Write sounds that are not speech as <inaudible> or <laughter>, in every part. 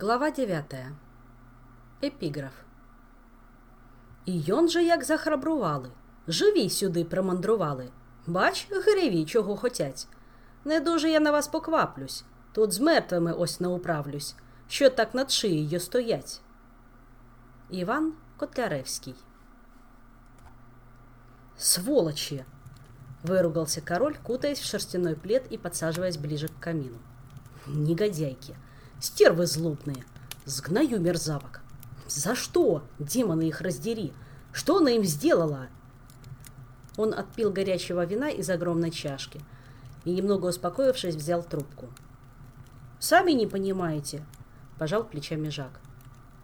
Глава 9. Епіграф. І йон же як захрабрували, живі сюди примандрували. Бач, гриві, чого хотять. Не дуже я на вас покваплюсь, тут з мертвими ось не управлюсь, що так над шиєю стоять. Іван Котляревський. Сволочи! Выругался король, кутаясь в шерстяной плед и подсаживаясь ближе к камину. Негодяйки! Стервы злобные. Сгною мерзавок. За что? Демоны их раздери. Что она им сделала? Он отпил горячего вина из огромной чашки и, немного успокоившись, взял трубку. «Сами не понимаете», — пожал плечами Жак.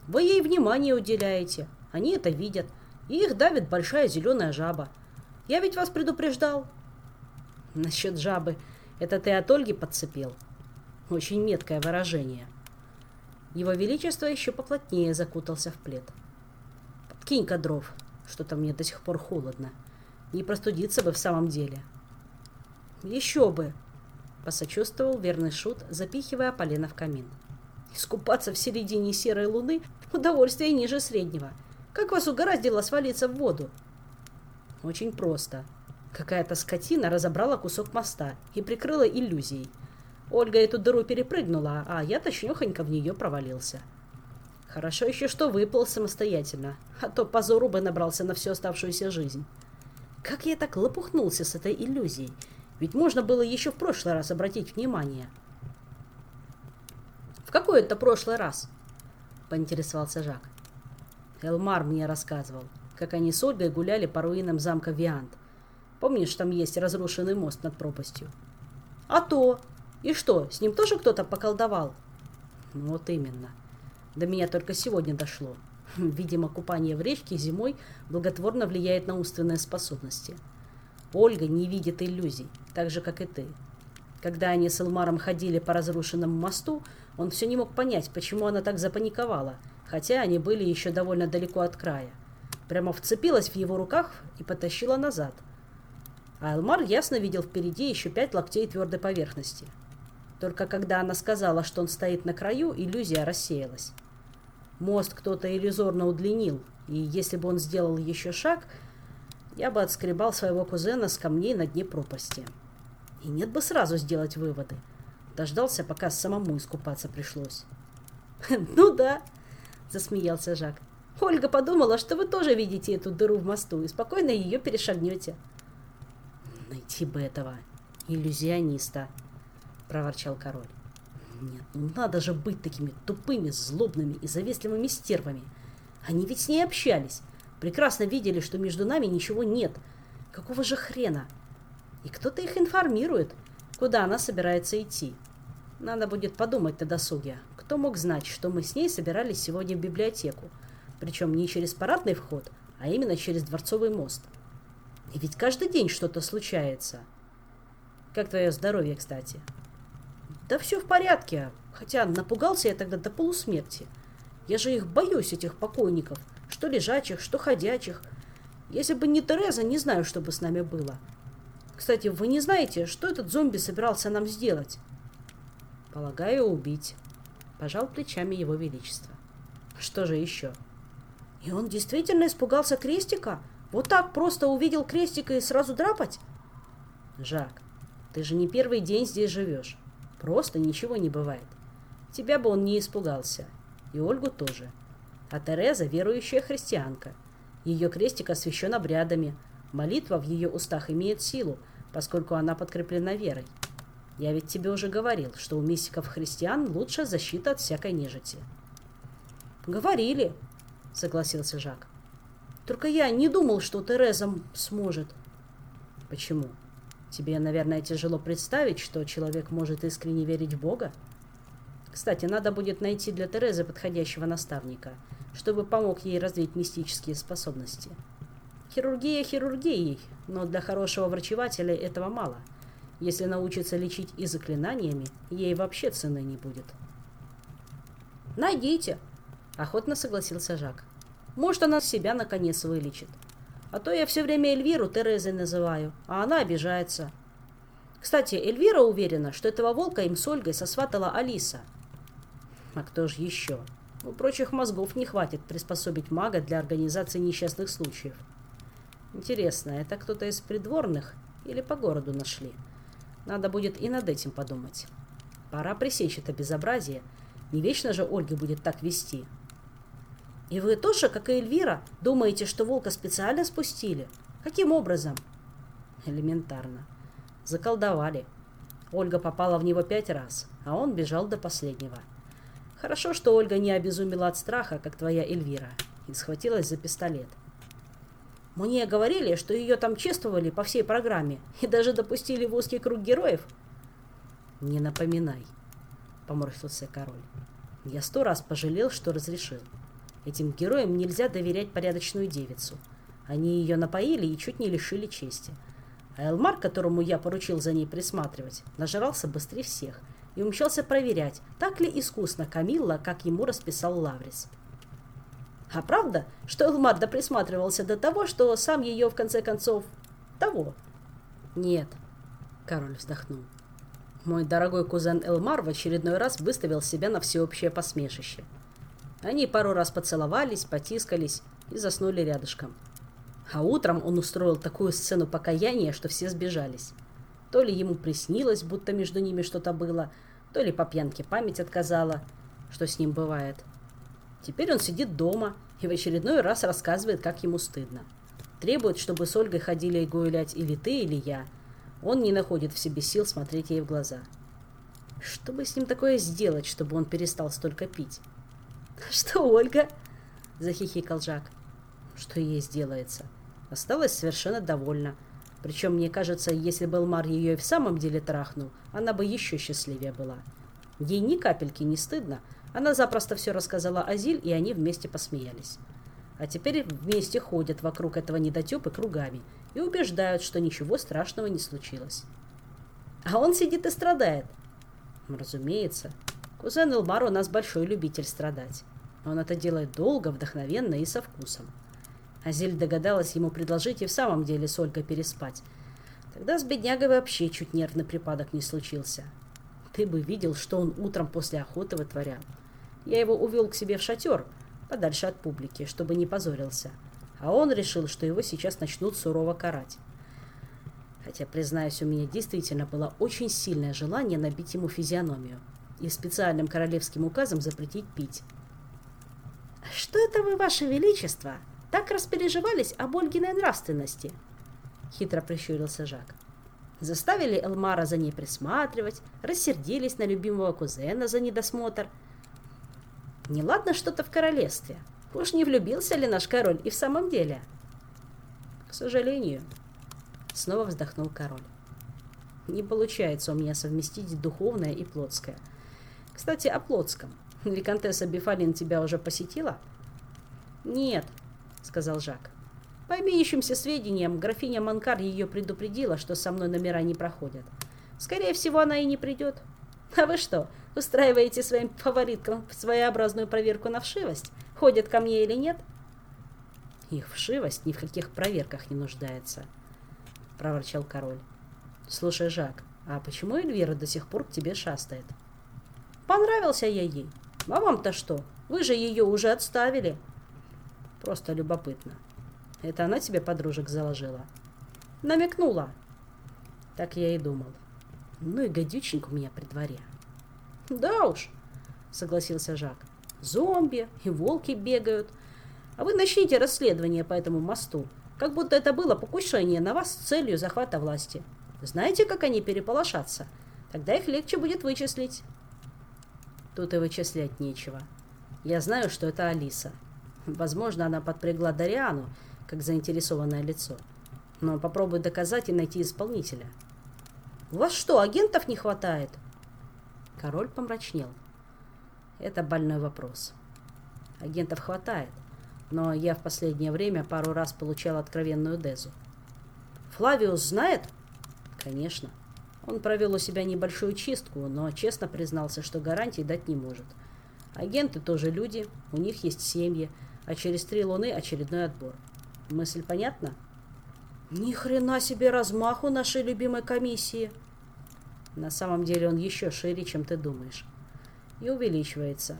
«Вы ей внимание уделяете. Они это видят. И их давит большая зеленая жаба. Я ведь вас предупреждал». «Насчет жабы. Это ты от Ольги подцепил?» Очень меткое выражение. Его Величество еще поплотнее закутался в плед. «Подкинь-ка дров, что-то мне до сих пор холодно. Не простудиться бы в самом деле». «Еще бы!» — посочувствовал верный шут, запихивая полено в камин. «Искупаться в середине серой луны — удовольствие ниже среднего. Как вас угораздило свалиться в воду?» «Очень просто. Какая-то скотина разобрала кусок моста и прикрыла иллюзией. Ольга эту дыру перепрыгнула, а я точнёхонько в нее провалился. Хорошо еще, что выплыл самостоятельно, а то позору бы набрался на всю оставшуюся жизнь. Как я так лопухнулся с этой иллюзией? Ведь можно было еще в прошлый раз обратить внимание. В какой это прошлый раз? Поинтересовался Жак. Элмар мне рассказывал, как они с Ольгой гуляли по руинам замка Виант. Помнишь, там есть разрушенный мост над пропастью? А то, и что, с ним тоже кто-то поколдовал? Вот именно. До меня только сегодня дошло. <laughs> Видимо, купание в речке зимой благотворно влияет на умственные способности. Ольга не видит иллюзий, так же, как и ты. Когда они с Элмаром ходили по разрушенному мосту, он все не мог понять, почему она так запаниковала, хотя они были еще довольно далеко от края. Прямо вцепилась в его руках и потащила назад. А Элмар ясно видел впереди еще пять локтей твердой поверхности – только когда она сказала, что он стоит на краю, иллюзия рассеялась. Мост кто-то иллюзорно удлинил, и если бы он сделал еще шаг, я бы отскребал своего кузена с камней на дне пропасти. И нет бы сразу сделать выводы. Дождался, пока самому искупаться пришлось. <laughs> «Ну да», — засмеялся Жак. «Ольга подумала, что вы тоже видите эту дыру в мосту и спокойно ее перешагнете». «Найти бы этого иллюзиониста», проворчал король. Нет, ну надо же быть такими тупыми, злобными и завистливыми стервами. Они ведь с ней общались. Прекрасно видели, что между нами ничего нет. Какого же хрена? И кто-то их информирует, куда она собирается идти. Надо будет подумать на досуге. Кто мог знать, что мы с ней собирались сегодня в библиотеку? Причем не через парадный вход, а именно через Дворцовый мост. И ведь каждый день что-то случается. Как твое здоровье, кстати? Да все в порядке, хотя напугался я тогда до полусмерти. Я же их боюсь, этих покойников, что лежачих, что ходячих. Если бы не Тереза, не знаю, что бы с нами было. Кстати, вы не знаете, что этот зомби собирался нам сделать? Полагаю, убить. Пожал плечами его величество. Что же еще? И он действительно испугался крестика? Вот так просто увидел крестика и сразу драпать? Жак, ты же не первый день здесь живешь. Просто ничего не бывает. Тебя бы он не испугался. И Ольгу тоже. А Тереза верующая христианка. Ее крестик освящен обрядами. Молитва в ее устах имеет силу, поскольку она подкреплена верой. Я ведь тебе уже говорил, что у мистиков христиан лучшая защита от всякой нежити. Говорили, согласился Жак. Только я не думал, что Тереза сможет. Почему? Тебе, наверное, тяжело представить, что человек может искренне верить в Бога? Кстати, надо будет найти для Терезы подходящего наставника, чтобы помог ей развить мистические способности. Хирургия хирургией, но для хорошего врачевателя этого мало. Если научится лечить и заклинаниями, ей вообще цены не будет. «Найдите!» – охотно согласился Жак. «Может, она себя наконец вылечит. А то я все время Эльвиру Терезой называю, а она обижается. Кстати, Эльвира уверена, что этого волка им с Ольгой сосватала Алиса. А кто же еще? У прочих мозгов не хватит приспособить мага для организации несчастных случаев. Интересно, это кто-то из придворных или по городу нашли? Надо будет и над этим подумать. Пора пресечь это безобразие. Не вечно же Ольга будет так вести. И вы тоже, как и Эльвира, думаете, что волка специально спустили? Каким образом? Элементарно. Заколдовали. Ольга попала в него пять раз, а он бежал до последнего. Хорошо, что Ольга не обезумела от страха, как твоя Эльвира, и схватилась за пистолет. Мне говорили, что ее там чествовали по всей программе и даже допустили в узкий круг героев. Не напоминай, поморщился король. Я сто раз пожалел, что разрешил. Этим героям нельзя доверять порядочную девицу. Они ее напоили и чуть не лишили чести. А Элмар, которому я поручил за ней присматривать, нажрался быстрее всех и умчался проверять, так ли искусно Камилла, как ему расписал Лаврис. А правда, что Элмар присматривался до того, что сам ее, в конце концов, того? Нет, король вздохнул. Мой дорогой кузен Элмар в очередной раз выставил себя на всеобщее посмешище. Они пару раз поцеловались, потискались и заснули рядышком. А утром он устроил такую сцену покаяния, что все сбежались. То ли ему приснилось, будто между ними что-то было, то ли по пьянке память отказала, что с ним бывает. Теперь он сидит дома и в очередной раз рассказывает, как ему стыдно. Требует, чтобы с Ольгой ходили гулять или ты, или я. Он не находит в себе сил смотреть ей в глаза. Что бы с ним такое сделать, чтобы он перестал столько пить? <laughs> «Что, Ольга?» – захихикал Жак. «Что ей сделается?» Осталась совершенно довольна. Причем, мне кажется, если бы Элмар ее и в самом деле трахнул, она бы еще счастливее была. Ей ни капельки не стыдно. Она запросто все рассказала Азиль, и они вместе посмеялись. А теперь вместе ходят вокруг этого недотепы кругами и убеждают, что ничего страшного не случилось. А он сидит и страдает. Разумеется. Кузен Элмар у нас большой любитель страдать. Он это делает долго, вдохновенно и со вкусом. Азель догадалась ему предложить и в самом деле с Ольгой переспать. Тогда с беднягой вообще чуть нервный припадок не случился. Ты бы видел, что он утром после охоты вытворял. Я его увел к себе в шатер, подальше от публики, чтобы не позорился. А он решил, что его сейчас начнут сурово карать. Хотя, признаюсь, у меня действительно было очень сильное желание набить ему физиономию и специальным королевским указом запретить пить. «Что это вы, ваше величество?» так распереживались об Ольгиной нравственности?» Хитро прищурился Жак. Заставили Элмара за ней присматривать, рассердились на любимого кузена за недосмотр. Неладно что-то в королевстве. Уж не влюбился ли наш король и в самом деле? К сожалению, снова вздохнул король. Не получается у меня совместить духовное и плотское. Кстати, о плотском. <laughs> Викантесса Бифалин тебя уже посетила? Нет, — сказал Жак. По имеющимся сведениям, графиня Манкар ее предупредила, что со мной номера не проходят. Скорее всего, она и не придет. А вы что, устраиваете своим фавориткам своеобразную проверку на вшивость? Ходят ко мне или нет? Их вшивость ни в каких проверках не нуждается, — проворчал король. Слушай, Жак, а почему Эльвира до сих пор к тебе шастает? Понравился я ей. А вам-то что? Вы же ее уже отставили. — Просто любопытно. Это она тебе подружек заложила? Намекнула. Так я и думал. Ну и гадюченька у меня при дворе. Да уж, согласился Жак. Зомби и волки бегают. А вы начните расследование по этому мосту, как будто это было покушение на вас с целью захвата власти. Знаете, как они переполошатся? Тогда их легче будет вычислить. Тут и вычислять нечего. Я знаю, что это Алиса. Возможно, она подпрягла Дариану, как заинтересованное лицо. Но попробуй доказать и найти исполнителя. «У вас что, агентов не хватает?» Король помрачнел. Это больной вопрос. Агентов хватает, но я в последнее время пару раз получал откровенную дезу. «Флавиус знает?» «Конечно. Он провел у себя небольшую чистку, но честно признался, что гарантий дать не может. Агенты тоже люди, у них есть семьи, а через три луны очередной отбор. Мысль понятна? Ни хрена себе размаху нашей любимой комиссии. На самом деле он еще шире, чем ты думаешь. и увеличивается.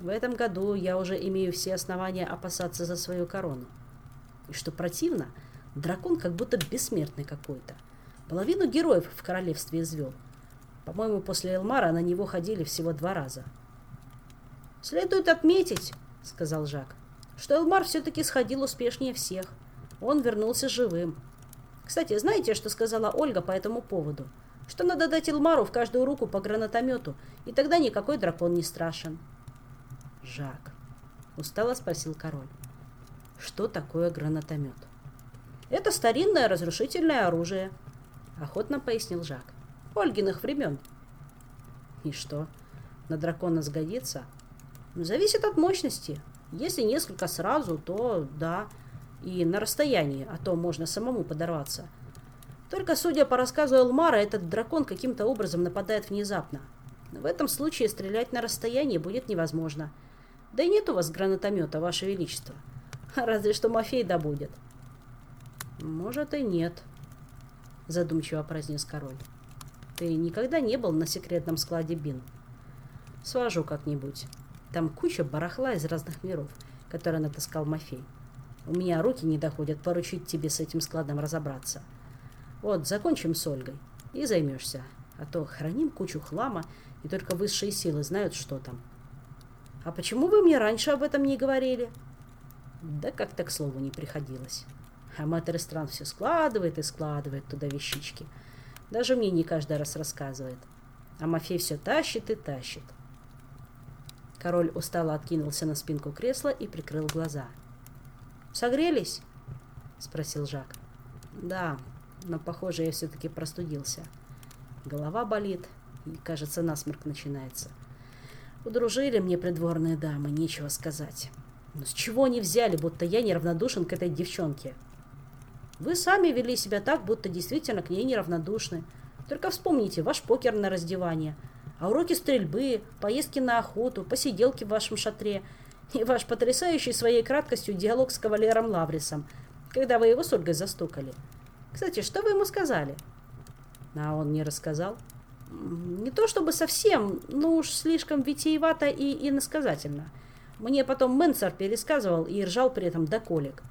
В этом году я уже имею все основания опасаться за свою корону. И что противно, дракон как будто бессмертный какой-то. Половину героев в королевстве извел. По-моему, после Элмара на него ходили всего два раза. «Следует отметить», — сказал Жак, — «что Элмар все-таки сходил успешнее всех. Он вернулся живым. Кстати, знаете, что сказала Ольга по этому поводу? Что надо дать Элмару в каждую руку по гранатомету, и тогда никакой дракон не страшен». «Жак», — устало спросил король, — «что такое гранатомет?» «Это старинное разрушительное оружие», — охотно пояснил Жак. «Ольгиных времен». «И что, на дракона сгодится?» «Зависит от мощности. Если несколько сразу, то да, и на расстоянии, а то можно самому подорваться. Только, судя по рассказу Элмара, этот дракон каким-то образом нападает внезапно. В этом случае стрелять на расстоянии будет невозможно». Да и нет у вас гранатомета, Ваше Величество. Разве что Мафей добудет. Может и нет, задумчиво произнес король. Ты никогда не был на секретном складе Бин? Свожу как-нибудь. Там куча барахла из разных миров, которые натаскал Мафей. У меня руки не доходят поручить тебе с этим складом разобраться. Вот, закончим с Ольгой и займешься. А то храним кучу хлама, и только высшие силы знают, что там. «А почему вы мне раньше об этом не говорили?» Да как-то к слову не приходилось. А стран все складывает и складывает туда вещички. Даже мне не каждый раз рассказывает. А Мафей все тащит и тащит. Король устало откинулся на спинку кресла и прикрыл глаза. «Согрелись?» — спросил Жак. «Да, но, похоже, я все-таки простудился. Голова болит, и, кажется, насморк начинается». Удружили мне придворные дамы, нечего сказать. Но с чего они взяли, будто я неравнодушен к этой девчонке? Вы сами вели себя так, будто действительно к ней неравнодушны. Только вспомните ваш покер на раздевание, а уроки стрельбы, поездки на охоту, посиделки в вашем шатре и ваш потрясающий своей краткостью диалог с кавалером Лаврисом, когда вы его с Ольгой застукали. Кстати, что вы ему сказали? А он не рассказал не то чтобы совсем, но уж слишком витиевато и иносказательно. Мне потом Менцер пересказывал и ржал при этом до колик.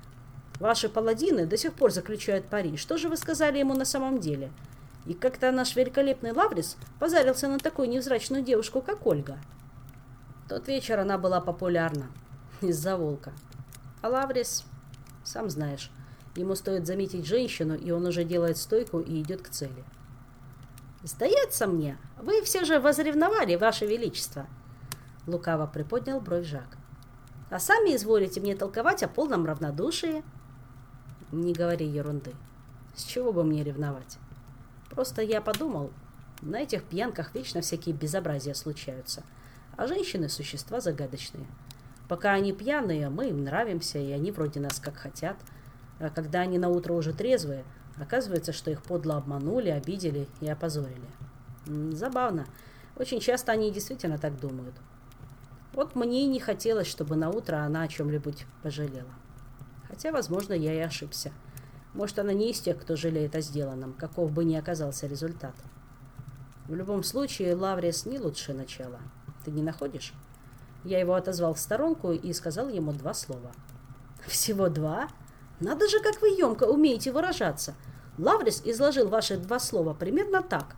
Ваши паладины до сих пор заключают пари. Что же вы сказали ему на самом деле? И как-то наш великолепный Лаврис позарился на такую невзрачную девушку, как Ольга. Тот вечер она была популярна. Из-за волка. А Лаврис, сам знаешь, ему стоит заметить женщину, и он уже делает стойку и идет к цели. «Сдается мне, вы все же возревновали, Ваше Величество!» Лукаво приподнял бровь Жак. «А сами изволите мне толковать о полном равнодушии?» «Не говори ерунды. С чего бы мне ревновать? Просто я подумал, на этих пьянках вечно всякие безобразия случаются, а женщины – существа загадочные. Пока они пьяные, мы им нравимся, и они вроде нас как хотят, а когда они на утро уже трезвые – Оказывается, что их подло обманули, обидели и опозорили. Забавно. Очень часто они действительно так думают. Вот мне и не хотелось, чтобы на утро она о чем-нибудь пожалела. Хотя, возможно, я и ошибся. Может, она не из тех, кто жалеет о сделанном, каков бы ни оказался результат. В любом случае, Лаврис не лучшее начало. Ты не находишь? Я его отозвал в сторонку и сказал ему два слова. «Всего два?» Надо же, как вы емко умеете выражаться. Лаврис изложил ваши два слова примерно так.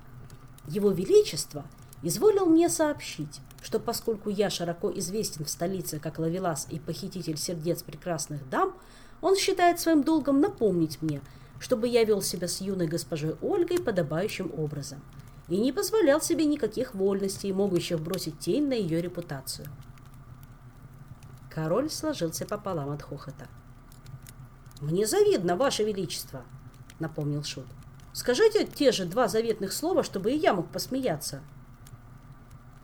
Его Величество изволил мне сообщить, что поскольку я широко известен в столице как ловелас и похититель сердец прекрасных дам, он считает своим долгом напомнить мне, чтобы я вел себя с юной госпожой Ольгой подобающим образом и не позволял себе никаких вольностей, могущих бросить тень на ее репутацию. Король сложился пополам от хохота. «Мне завидно, Ваше Величество», — напомнил Шут. «Скажите те же два заветных слова, чтобы и я мог посмеяться».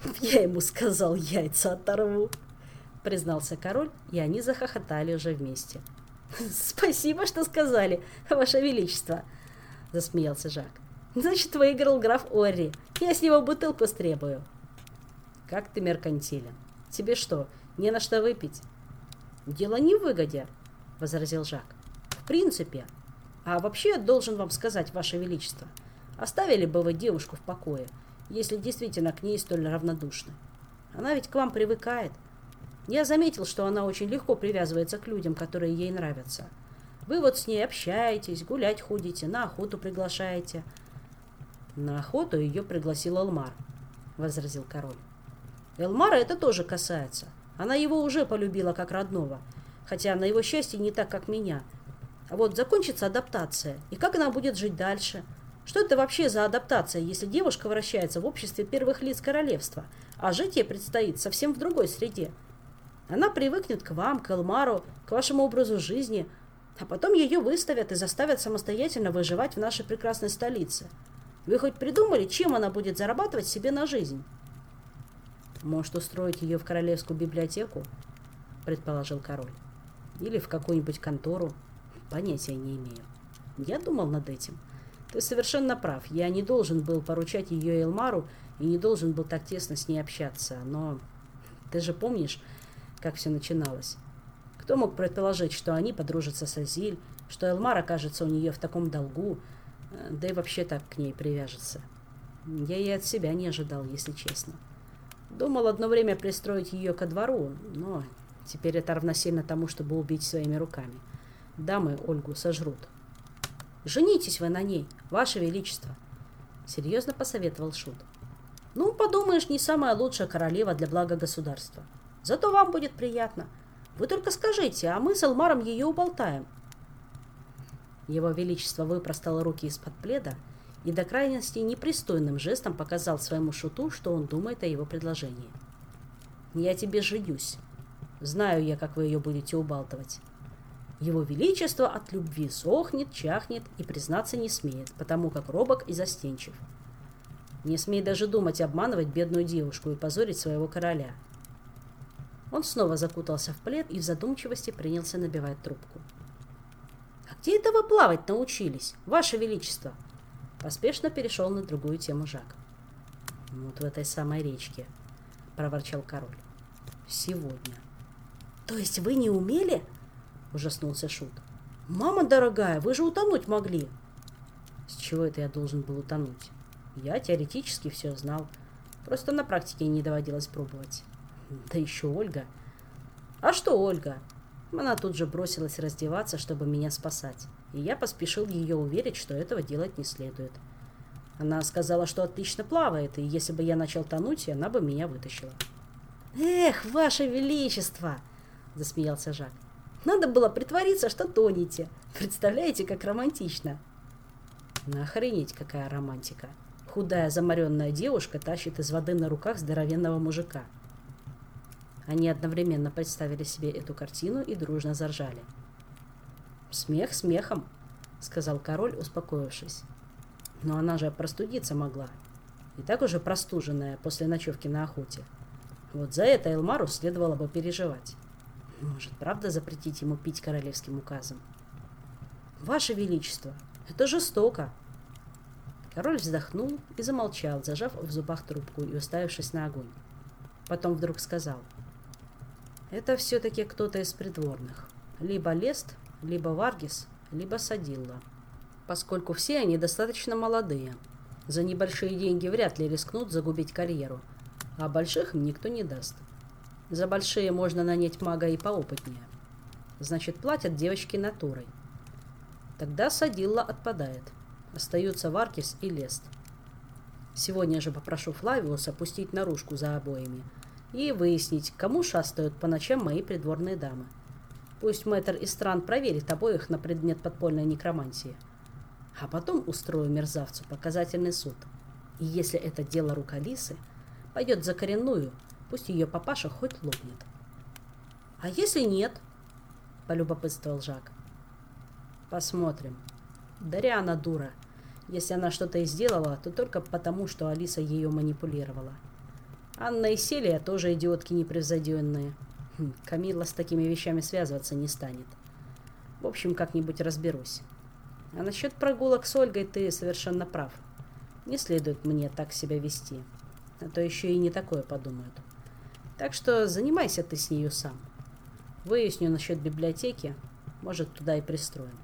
<laughs> «Я ему сказал, яйца оторву», — признался король, и они захохотали уже вместе. <laughs> «Спасибо, что сказали, Ваше Величество», — засмеялся Жак. «Значит, выиграл граф Орри. Я с него бутылку стребую». «Как ты меркантилен? Тебе что, не на что выпить?» «Дело не в выгоде», — возразил Жак. В принципе. А вообще, должен вам сказать, Ваше Величество, оставили бы вы девушку в покое, если действительно к ней столь равнодушны. Она ведь к вам привыкает. Я заметил, что она очень легко привязывается к людям, которые ей нравятся. Вы вот с ней общаетесь, гулять ходите, на охоту приглашаете. На охоту ее пригласил Элмар, возразил король. Элмара это тоже касается. Она его уже полюбила как родного, хотя на его счастье не так, как меня. А вот закончится адаптация, и как она будет жить дальше? Что это вообще за адаптация, если девушка вращается в обществе первых лиц королевства, а жить ей предстоит совсем в другой среде? Она привыкнет к вам, к Элмару, к вашему образу жизни, а потом ее выставят и заставят самостоятельно выживать в нашей прекрасной столице. Вы хоть придумали, чем она будет зарабатывать себе на жизнь? Может, устроить ее в королевскую библиотеку? Предположил король. Или в какую-нибудь контору. Понятия не имею. Я думал над этим. Ты совершенно прав. Я не должен был поручать ее Элмару и не должен был так тесно с ней общаться. Но ты же помнишь, как все начиналось? Кто мог предположить, что они подружатся с Азиль, что Элмар окажется у нее в таком долгу, э, да и вообще так к ней привяжется? Я и от себя не ожидал, если честно. Думал одно время пристроить ее ко двору, но теперь это равносильно тому, чтобы убить своими руками. Дамы Ольгу сожрут. «Женитесь вы на ней, ваше величество!» Серьезно посоветовал Шут. «Ну, подумаешь, не самая лучшая королева для блага государства. Зато вам будет приятно. Вы только скажите, а мы с Элмаром ее уболтаем». Его Величество выпростало руки из-под пледа и до крайности непристойным жестом показал своему шуту, что он думает о его предложении. «Я тебе женюсь. Знаю я, как вы ее будете убалтывать». Его Величество от любви сохнет, чахнет и признаться не смеет, потому как робок и застенчив. Не смей даже думать обманывать бедную девушку и позорить своего короля. Он снова закутался в плед и в задумчивости принялся набивать трубку. «А где это вы плавать научились, Ваше Величество?» Поспешно перешел на другую тему Жак. «Вот в этой самой речке», — проворчал король. «Сегодня». «То есть вы не умели?» — ужаснулся Шут. «Мама дорогая, вы же утонуть могли!» «С чего это я должен был утонуть?» «Я теоретически все знал, просто на практике не доводилось пробовать. Да еще Ольга!» «А что Ольга?» Она тут же бросилась раздеваться, чтобы меня спасать и я поспешил ее уверить, что этого делать не следует. Она сказала, что отлично плавает, и если бы я начал тонуть, она бы меня вытащила. «Эх, ваше величество!» – засмеялся Жак. «Надо было притвориться, что тонете. Представляете, как романтично!» Охренеть, какая романтика! Худая замаренная девушка тащит из воды на руках здоровенного мужика. Они одновременно представили себе эту картину и дружно заржали. «Смех смехом», — сказал король, успокоившись. «Но она же простудиться могла. И так уже простуженная после ночевки на охоте. Вот за это Элмару следовало бы переживать. Может, правда запретить ему пить королевским указом? «Ваше Величество, это жестоко!» Король вздохнул и замолчал, зажав в зубах трубку и уставившись на огонь. Потом вдруг сказал. «Это все-таки кто-то из придворных. Либо Лест, либо Варгис, либо Садилла, поскольку все они достаточно молодые. За небольшие деньги вряд ли рискнут загубить карьеру, а больших им никто не даст. За большие можно нанять мага и поопытнее. Значит, платят девочки натурой. Тогда Садилла отпадает. Остаются Варкис и Лест. Сегодня же попрошу Флавиуса опустить наружку за обоими и выяснить, кому шастают по ночам мои придворные дамы. Пусть мэтр из стран проверит обоих на предмет подпольной некромантии. А потом устрою мерзавцу показательный суд. И если это дело рук Алисы, пойдет за коренную, пусть ее папаша хоть лопнет. «А если нет?» – полюбопытствовал Жак. «Посмотрим. Дариана дура. Если она что-то и сделала, то только потому, что Алиса ее манипулировала. Анна и Селия тоже идиотки непревзойденные. Хм, Камила с такими вещами связываться не станет. В общем, как-нибудь разберусь. А насчет прогулок с Ольгой ты совершенно прав. Не следует мне так себя вести. А то еще и не такое подумают. Так что занимайся ты с нею сам. Выясню насчет библиотеки. Может, туда и пристроим.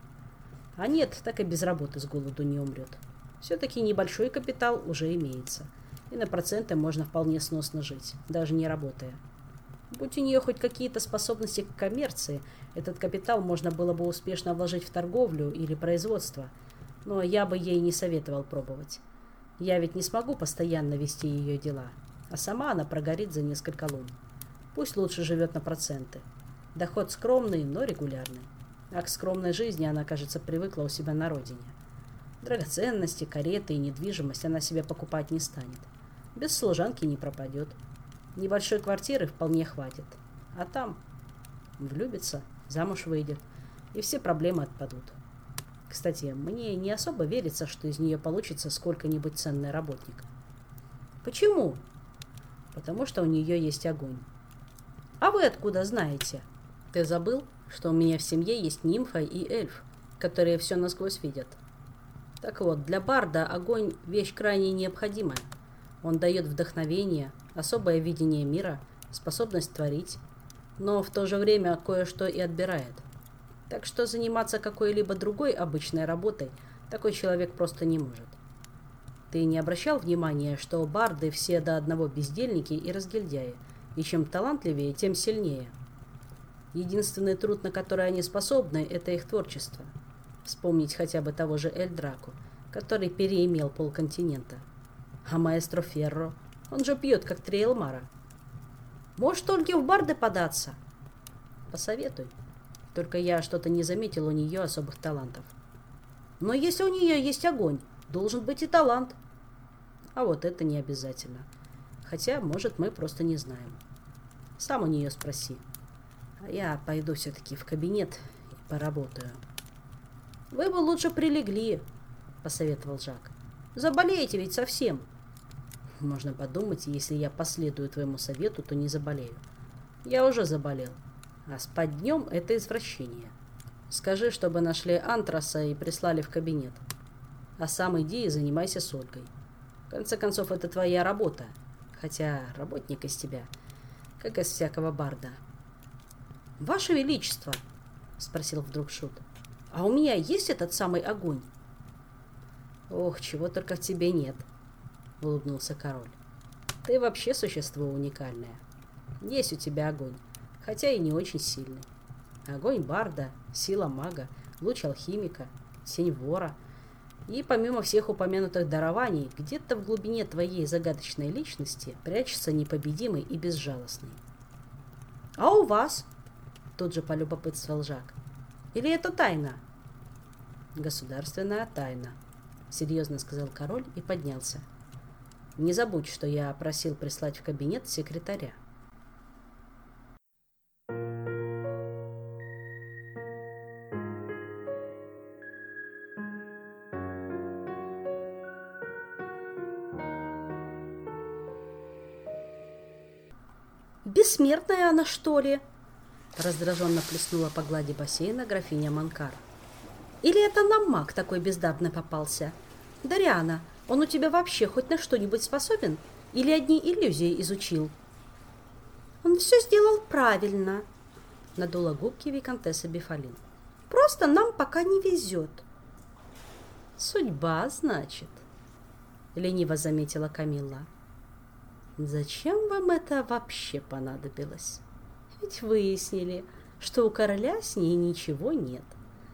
А нет, так и без работы с голоду не умрет. Все-таки небольшой капитал уже имеется. и на проценты можно вполне сносно жить, даже не работая. Будь у нее хоть какие-то способности к коммерции, этот капитал можно было бы успешно вложить в торговлю или производство, но я бы ей не советовал пробовать. Я ведь не смогу постоянно вести ее дела, а сама она прогорит за несколько лун. Пусть лучше живет на проценты. Доход скромный, но регулярный. А к скромной жизни она, кажется, привыкла у себя на родине. Драгоценности, кареты и недвижимость она себе покупать не станет. Без служанки не пропадет. Небольшой квартиры вполне хватит. А там влюбится, замуж выйдет, и все проблемы отпадут. Кстати, мне не особо верится, что из нее получится сколько-нибудь ценный работник. Почему? Потому что у нее есть огонь. А вы откуда знаете? Ты забыл, что у меня в семье есть нимфа и эльф, которые все насквозь видят? Так вот, для барда огонь – вещь крайне необходимая. Он дает вдохновение, особое видение мира, способность творить, но в то же время кое-что и отбирает. Так что заниматься какой-либо другой обычной работой такой человек просто не может. Ты не обращал внимания, что барды все до одного бездельники и разгильдяи, и чем талантливее, тем сильнее. Единственный труд, на который они способны, это их творчество. Вспомнить хотя бы того же Эльдраку, который переимел полконтинента. А маэстро Ферро, он же пьет, как Триэлмара. Может, только в барды податься? Посоветуй. Только я что-то не заметил у нее особых талантов. Но если у нее есть огонь, должен быть и талант. А вот это не обязательно. Хотя, может, мы просто не знаем. Сам у нее спроси. А я пойду все-таки в кабинет и поработаю. Вы бы лучше прилегли, посоветовал Жак. Заболеете ведь совсем. Можно подумать, если я последую твоему совету, то не заболею. Я уже заболел. А спать днем – это извращение. Скажи, чтобы нашли антраса и прислали в кабинет. А сам иди и занимайся с Ольгой. В конце концов, это твоя работа. Хотя работник из тебя, как из всякого барда. «Ваше Величество!» – спросил вдруг Шут. «А у меня есть этот самый огонь?» «Ох, чего только в тебе нет!» — улыбнулся король. «Ты вообще существо уникальное. Есть у тебя огонь, хотя и не очень сильный. Огонь барда, сила мага, луч алхимика, тень вора. И помимо всех упомянутых дарований, где-то в глубине твоей загадочной личности прячется непобедимый и безжалостный. «А у вас?» — тут же полюбопытствовал Жак. «Или это тайна?» «Государственная тайна», — серьезно сказал король и поднялся. Не забудь, что я просил прислать в кабинет секретаря. «Бессмертная она, что ли?» Раздраженно плеснула по глади бассейна графиня Манкар. «Или это нам маг такой бездарный попался? Дариана, он у тебя вообще хоть на что-нибудь способен? Или одни иллюзии изучил? Он все сделал правильно, надула губки виконтесса Бифалин. Просто нам пока не везет. Судьба, значит, лениво заметила Камилла. Зачем вам это вообще понадобилось? Ведь выяснили, что у короля с ней ничего нет,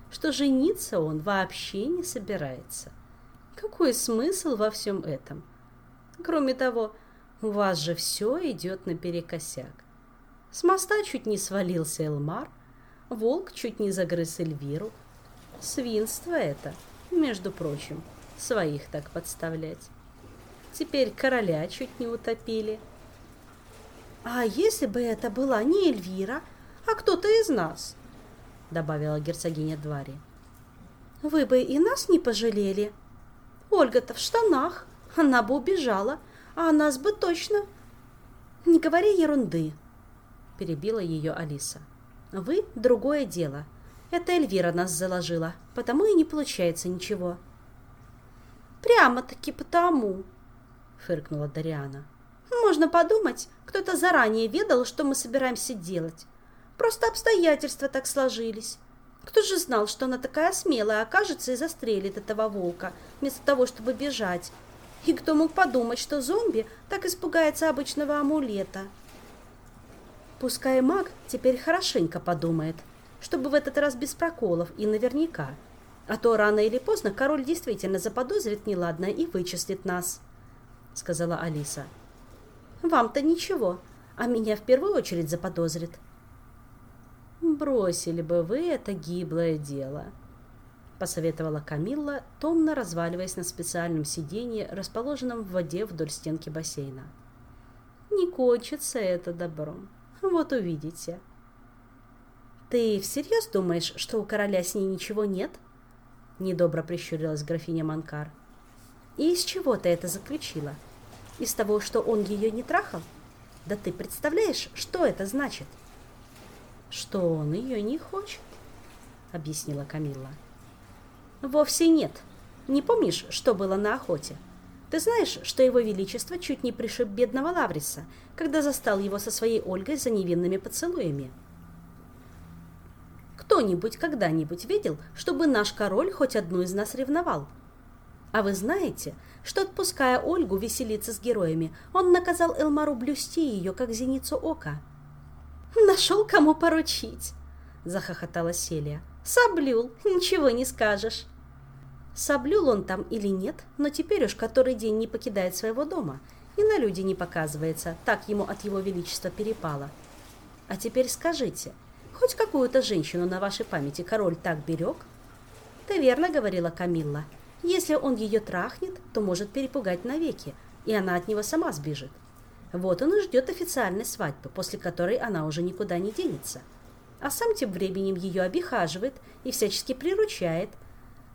что жениться он вообще не собирается. Какой смысл во всем этом? Кроме того, у вас же все идет наперекосяк. С моста чуть не свалился Элмар, волк чуть не загрыз Эльвиру. Свинство это, между прочим, своих так подставлять. Теперь короля чуть не утопили. А если бы это была не Эльвира, а кто-то из нас, добавила герцогиня Двари. Вы бы и нас не пожалели, — Ольга-то в штанах. Она бы убежала, а нас бы точно... Не говори ерунды, перебила ее Алиса. Вы — другое дело. Это Эльвира нас заложила, потому и не получается ничего. Прямо-таки потому, фыркнула Дариана. Можно подумать, кто-то заранее ведал, что мы собираемся делать. Просто обстоятельства так сложились. Кто же знал, что она такая смелая окажется и застрелит этого волка, вместо того, чтобы бежать? И кто мог подумать, что зомби так испугается обычного амулета? Пускай маг теперь хорошенько подумает, чтобы в этот раз без проколов и наверняка. А то рано или поздно король действительно заподозрит неладное и вычислит нас, — сказала Алиса. Вам-то ничего, а меня в первую очередь заподозрит. Бросили бы вы это гиблое дело, — посоветовала Камилла, томно разваливаясь на специальном сиденье, расположенном в воде вдоль стенки бассейна. Не кончится это добром. Вот увидите. Ты всерьез думаешь, что у короля с ней ничего нет? Недобро прищурилась графиня Манкар. И из чего ты это заключила? Из того, что он ее не трахал? Да ты представляешь, что это значит? Что он ее не хочет, объяснила Камилла. Вовсе нет. Не помнишь, что было на охоте? Ты знаешь, что его величество чуть не пришиб бедного Лавриса, когда застал его со своей Ольгой за невинными поцелуями? Кто-нибудь когда-нибудь видел, чтобы наш король хоть одну из нас ревновал? А вы знаете, что, отпуская Ольгу веселиться с героями, он наказал Элмару блюсти ее, как зеницу ока? «Нашел, кому поручить!» — захохотала Селия. «Соблюл, ничего не скажешь!» Соблюл он там или нет, но теперь уж который день не покидает своего дома и на люди не показывается, так ему от его величества перепало. А теперь скажите, хоть какую-то женщину на вашей памяти король так берег? Ты верно говорила, Камилла. Если он ее трахнет, то может перепугать навеки, и она от него сама сбежит. Вот он и ждет официальной свадьбы, после которой она уже никуда не денется. А сам тем временем ее обихаживает и всячески приручает –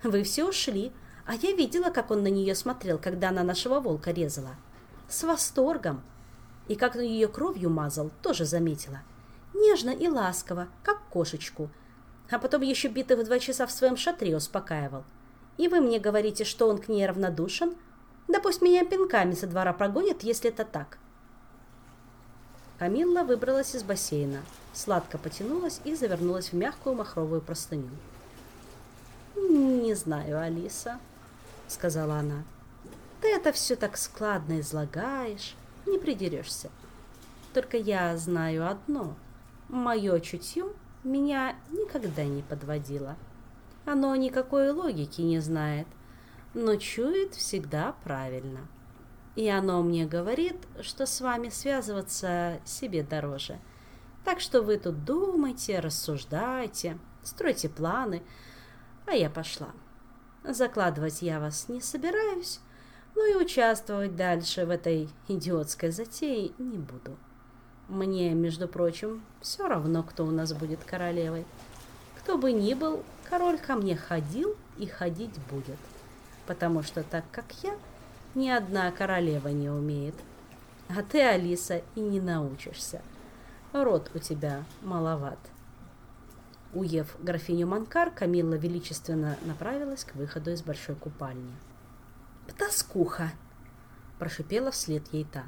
вы все ушли, а я видела, как он на нее смотрел, когда она нашего волка резала. С восторгом. И как он ее кровью мазал, тоже заметила. Нежно и ласково, как кошечку. А потом еще битых два часа в своем шатре успокаивал. И вы мне говорите, что он к ней равнодушен? Да пусть меня пинками со двора прогонят, если это так. Камилла выбралась из бассейна, сладко потянулась и завернулась в мягкую махровую простыню. «Не знаю, Алиса», — сказала она. «Ты это все так складно излагаешь, не придерешься. Только я знаю одно. Мое чутье меня никогда не подводило. Оно никакой логики не знает, но чует всегда правильно. И оно мне говорит, что с вами связываться себе дороже. Так что вы тут думайте, рассуждайте, стройте планы, а я пошла. Закладывать я вас не собираюсь, но и участвовать дальше в этой идиотской затее не буду. Мне, между прочим, все равно, кто у нас будет королевой. Кто бы ни был, король ко мне ходил и ходить будет, потому что так как я, ни одна королева не умеет. А ты, Алиса, и не научишься. Рот у тебя маловат. Уев графиню Манкар, Камилла величественно направилась к выходу из большой купальни. «Птаскуха!» – прошипела вслед ей та.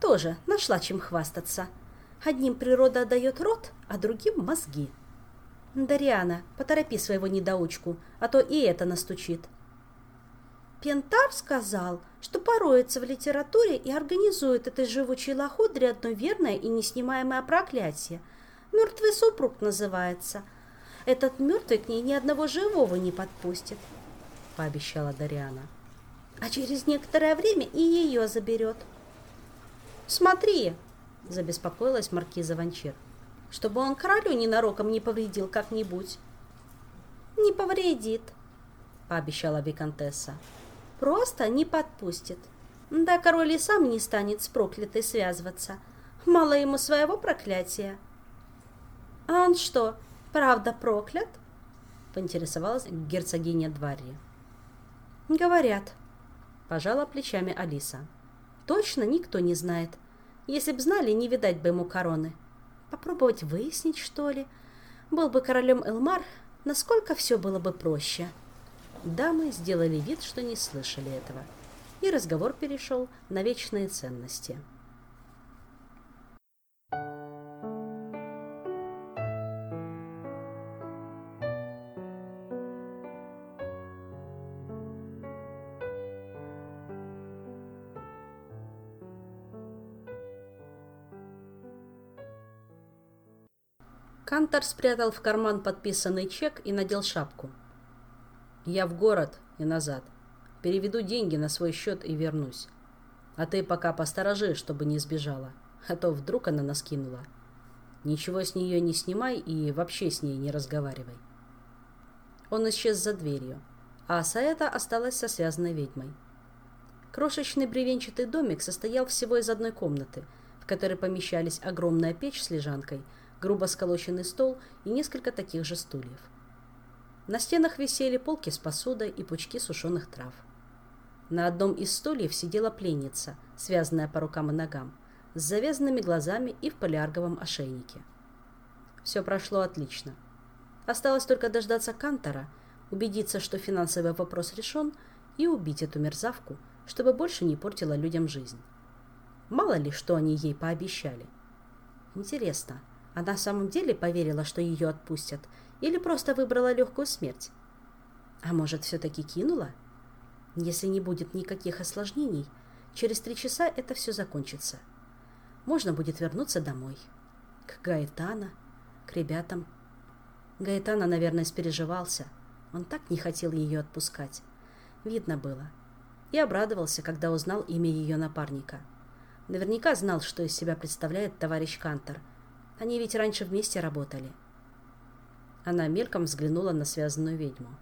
«Тоже нашла чем хвастаться. Одним природа отдает рот, а другим – мозги. Дариана, поторопи своего недоучку, а то и это настучит». Пентар сказал, что пороется в литературе и организует этой живучей лохудре одно верное и неснимаемое проклятие – Мертвый супруг называется. Этот мертвый к ней ни одного живого не подпустит, — пообещала Дариана. А через некоторое время и ее заберет. Смотри, — забеспокоилась маркиза Ванчир, — чтобы он королю ненароком не повредил как-нибудь. Не повредит, — пообещала виконтесса. Просто не подпустит. Да король и сам не станет с проклятой связываться. Мало ему своего проклятия. «А он что, правда проклят?» — поинтересовалась герцогиня Дварри. «Говорят», — пожала плечами Алиса. «Точно никто не знает. Если б знали, не видать бы ему короны. Попробовать выяснить, что ли? Был бы королем Элмар, насколько все было бы проще». Дамы сделали вид, что не слышали этого, и разговор перешел на вечные ценности. Кантор спрятал в карман подписанный чек и надел шапку. «Я в город и назад. Переведу деньги на свой счет и вернусь. А ты пока посторожи, чтобы не сбежала, а то вдруг она нас кинула. Ничего с нее не снимай и вообще с ней не разговаривай». Он исчез за дверью, а Саэта осталась со связанной ведьмой. Крошечный бревенчатый домик состоял всего из одной комнаты, в которой помещались огромная печь с лежанкой, грубо сколоченный стол и несколько таких же стульев. На стенах висели полки с посудой и пучки сушеных трав. На одном из стульев сидела пленница, связанная по рукам и ногам, с завязанными глазами и в полиарговом ошейнике. Все прошло отлично. Осталось только дождаться Кантора, убедиться, что финансовый вопрос решен, и убить эту мерзавку, чтобы больше не портила людям жизнь. Мало ли, что они ей пообещали. Интересно, она в самом деле поверила, что ее отпустят, или просто выбрала легкую смерть? А может, все-таки кинула? Если не будет никаких осложнений, через три часа это все закончится. Можно будет вернуться домой. К Гаэтана, к ребятам. Гаэтана, наверное, спереживался. Он так не хотел ее отпускать. Видно было. И обрадовался, когда узнал имя ее напарника. Наверняка знал, что из себя представляет товарищ Кантор. Они ведь раньше вместе работали. — она мельком взглянула на связанную ведьму.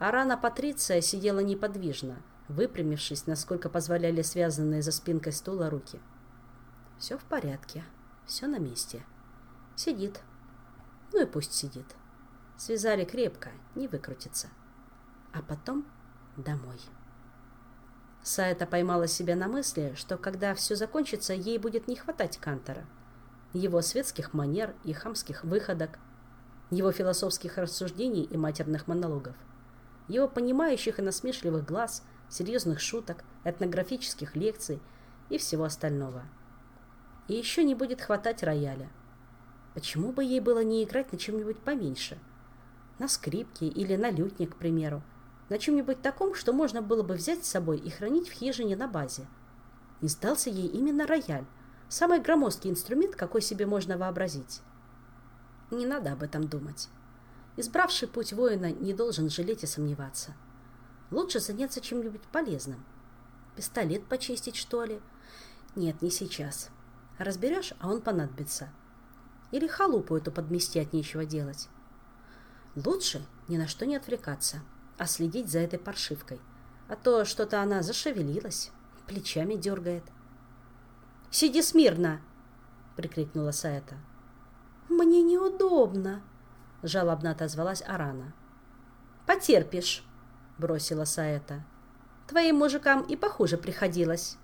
А рана Патриция сидела неподвижно, выпрямившись, насколько позволяли связанные за спинкой стула руки. Все в порядке, все на месте. Сидит. Ну и пусть сидит. Связали крепко, не выкрутится. А потом домой. Саэта поймала себя на мысли, что когда все закончится, ей будет не хватать Кантора. Его светских манер и хамских выходок, его философских рассуждений и матерных монологов, его понимающих и насмешливых глаз, серьезных шуток, этнографических лекций и всего остального. И еще не будет хватать рояля. Почему бы ей было не играть на чем-нибудь поменьше? На скрипке или на лютне, к примеру. На чем-нибудь таком, что можно было бы взять с собой и хранить в хижине на базе. И сдался ей именно рояль, самый громоздкий инструмент, какой себе можно вообразить. Не надо об этом думать. Избравший путь воина не должен жалеть и сомневаться. Лучше заняться чем-нибудь полезным. Пистолет почистить, что ли? Нет, не сейчас. Разберешь, а он понадобится. Или халупу эту подмести от нечего делать. Лучше ни на что не отвлекаться, а следить за этой паршивкой. А то что-то она зашевелилась, плечами дергает. «Сиди смирно!» — прикрикнула Саэта. «Мне неудобно», — жалобно отозвалась Арана. «Потерпишь», — бросила Саэта. «Твоим мужикам и похуже приходилось».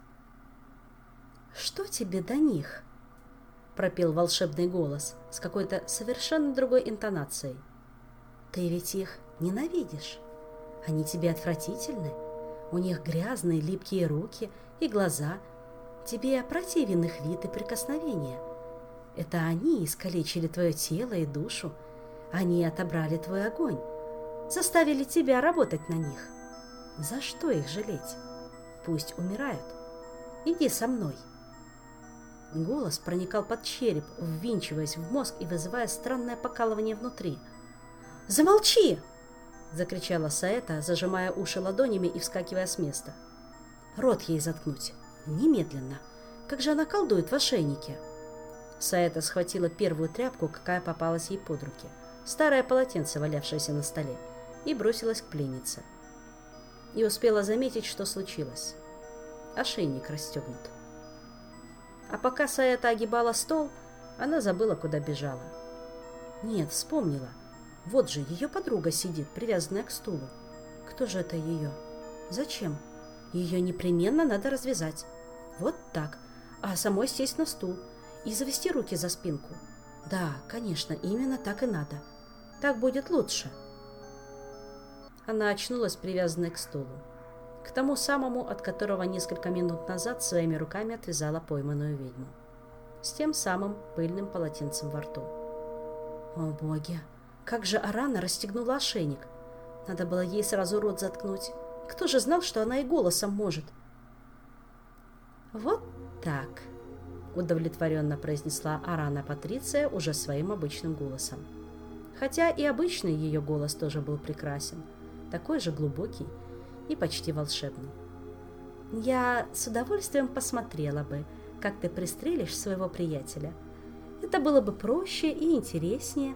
«Что тебе до них?» — пропел волшебный голос с какой-то совершенно другой интонацией. «Ты ведь их ненавидишь. Они тебе отвратительны. У них грязные липкие руки и глаза. Тебе противен их вид и прикосновения». Это они искалечили твое тело и душу. Они отобрали твой огонь, заставили тебя работать на них. За что их жалеть? Пусть умирают. Иди со мной. Голос проникал под череп, ввинчиваясь в мозг и вызывая странное покалывание внутри. «Замолчи!» — закричала Саэта, зажимая уши ладонями и вскакивая с места. «Рот ей заткнуть. Немедленно. Как же она колдует в ошейнике!» Саэта схватила первую тряпку, какая попалась ей под руки, старое полотенце, валявшееся на столе, и бросилась к пленнице. И успела заметить, что случилось. Ошейник расстегнут. А пока Саэта огибала стол, она забыла, куда бежала. Нет, вспомнила. Вот же ее подруга сидит, привязанная к стулу. Кто же это ее? Зачем? Ее непременно надо развязать. Вот так. А самой сесть на стул – и завести руки за спинку. Да, конечно, именно так и надо. Так будет лучше. Она очнулась, привязанной к стулу. К тому самому, от которого несколько минут назад своими руками отвязала пойманную ведьму. С тем самым пыльным полотенцем во рту. О боги! Как же Арана расстегнула ошейник! Надо было ей сразу рот заткнуть. Кто же знал, что она и голосом может? Вот так. удовлетворенно произнесла Арана Патриция уже своим обычным голосом. Хотя и обычный ее голос тоже был прекрасен, такой же глубокий и почти волшебный. «Я с удовольствием посмотрела бы, как ты пристрелишь своего приятеля. Это было бы проще и интереснее,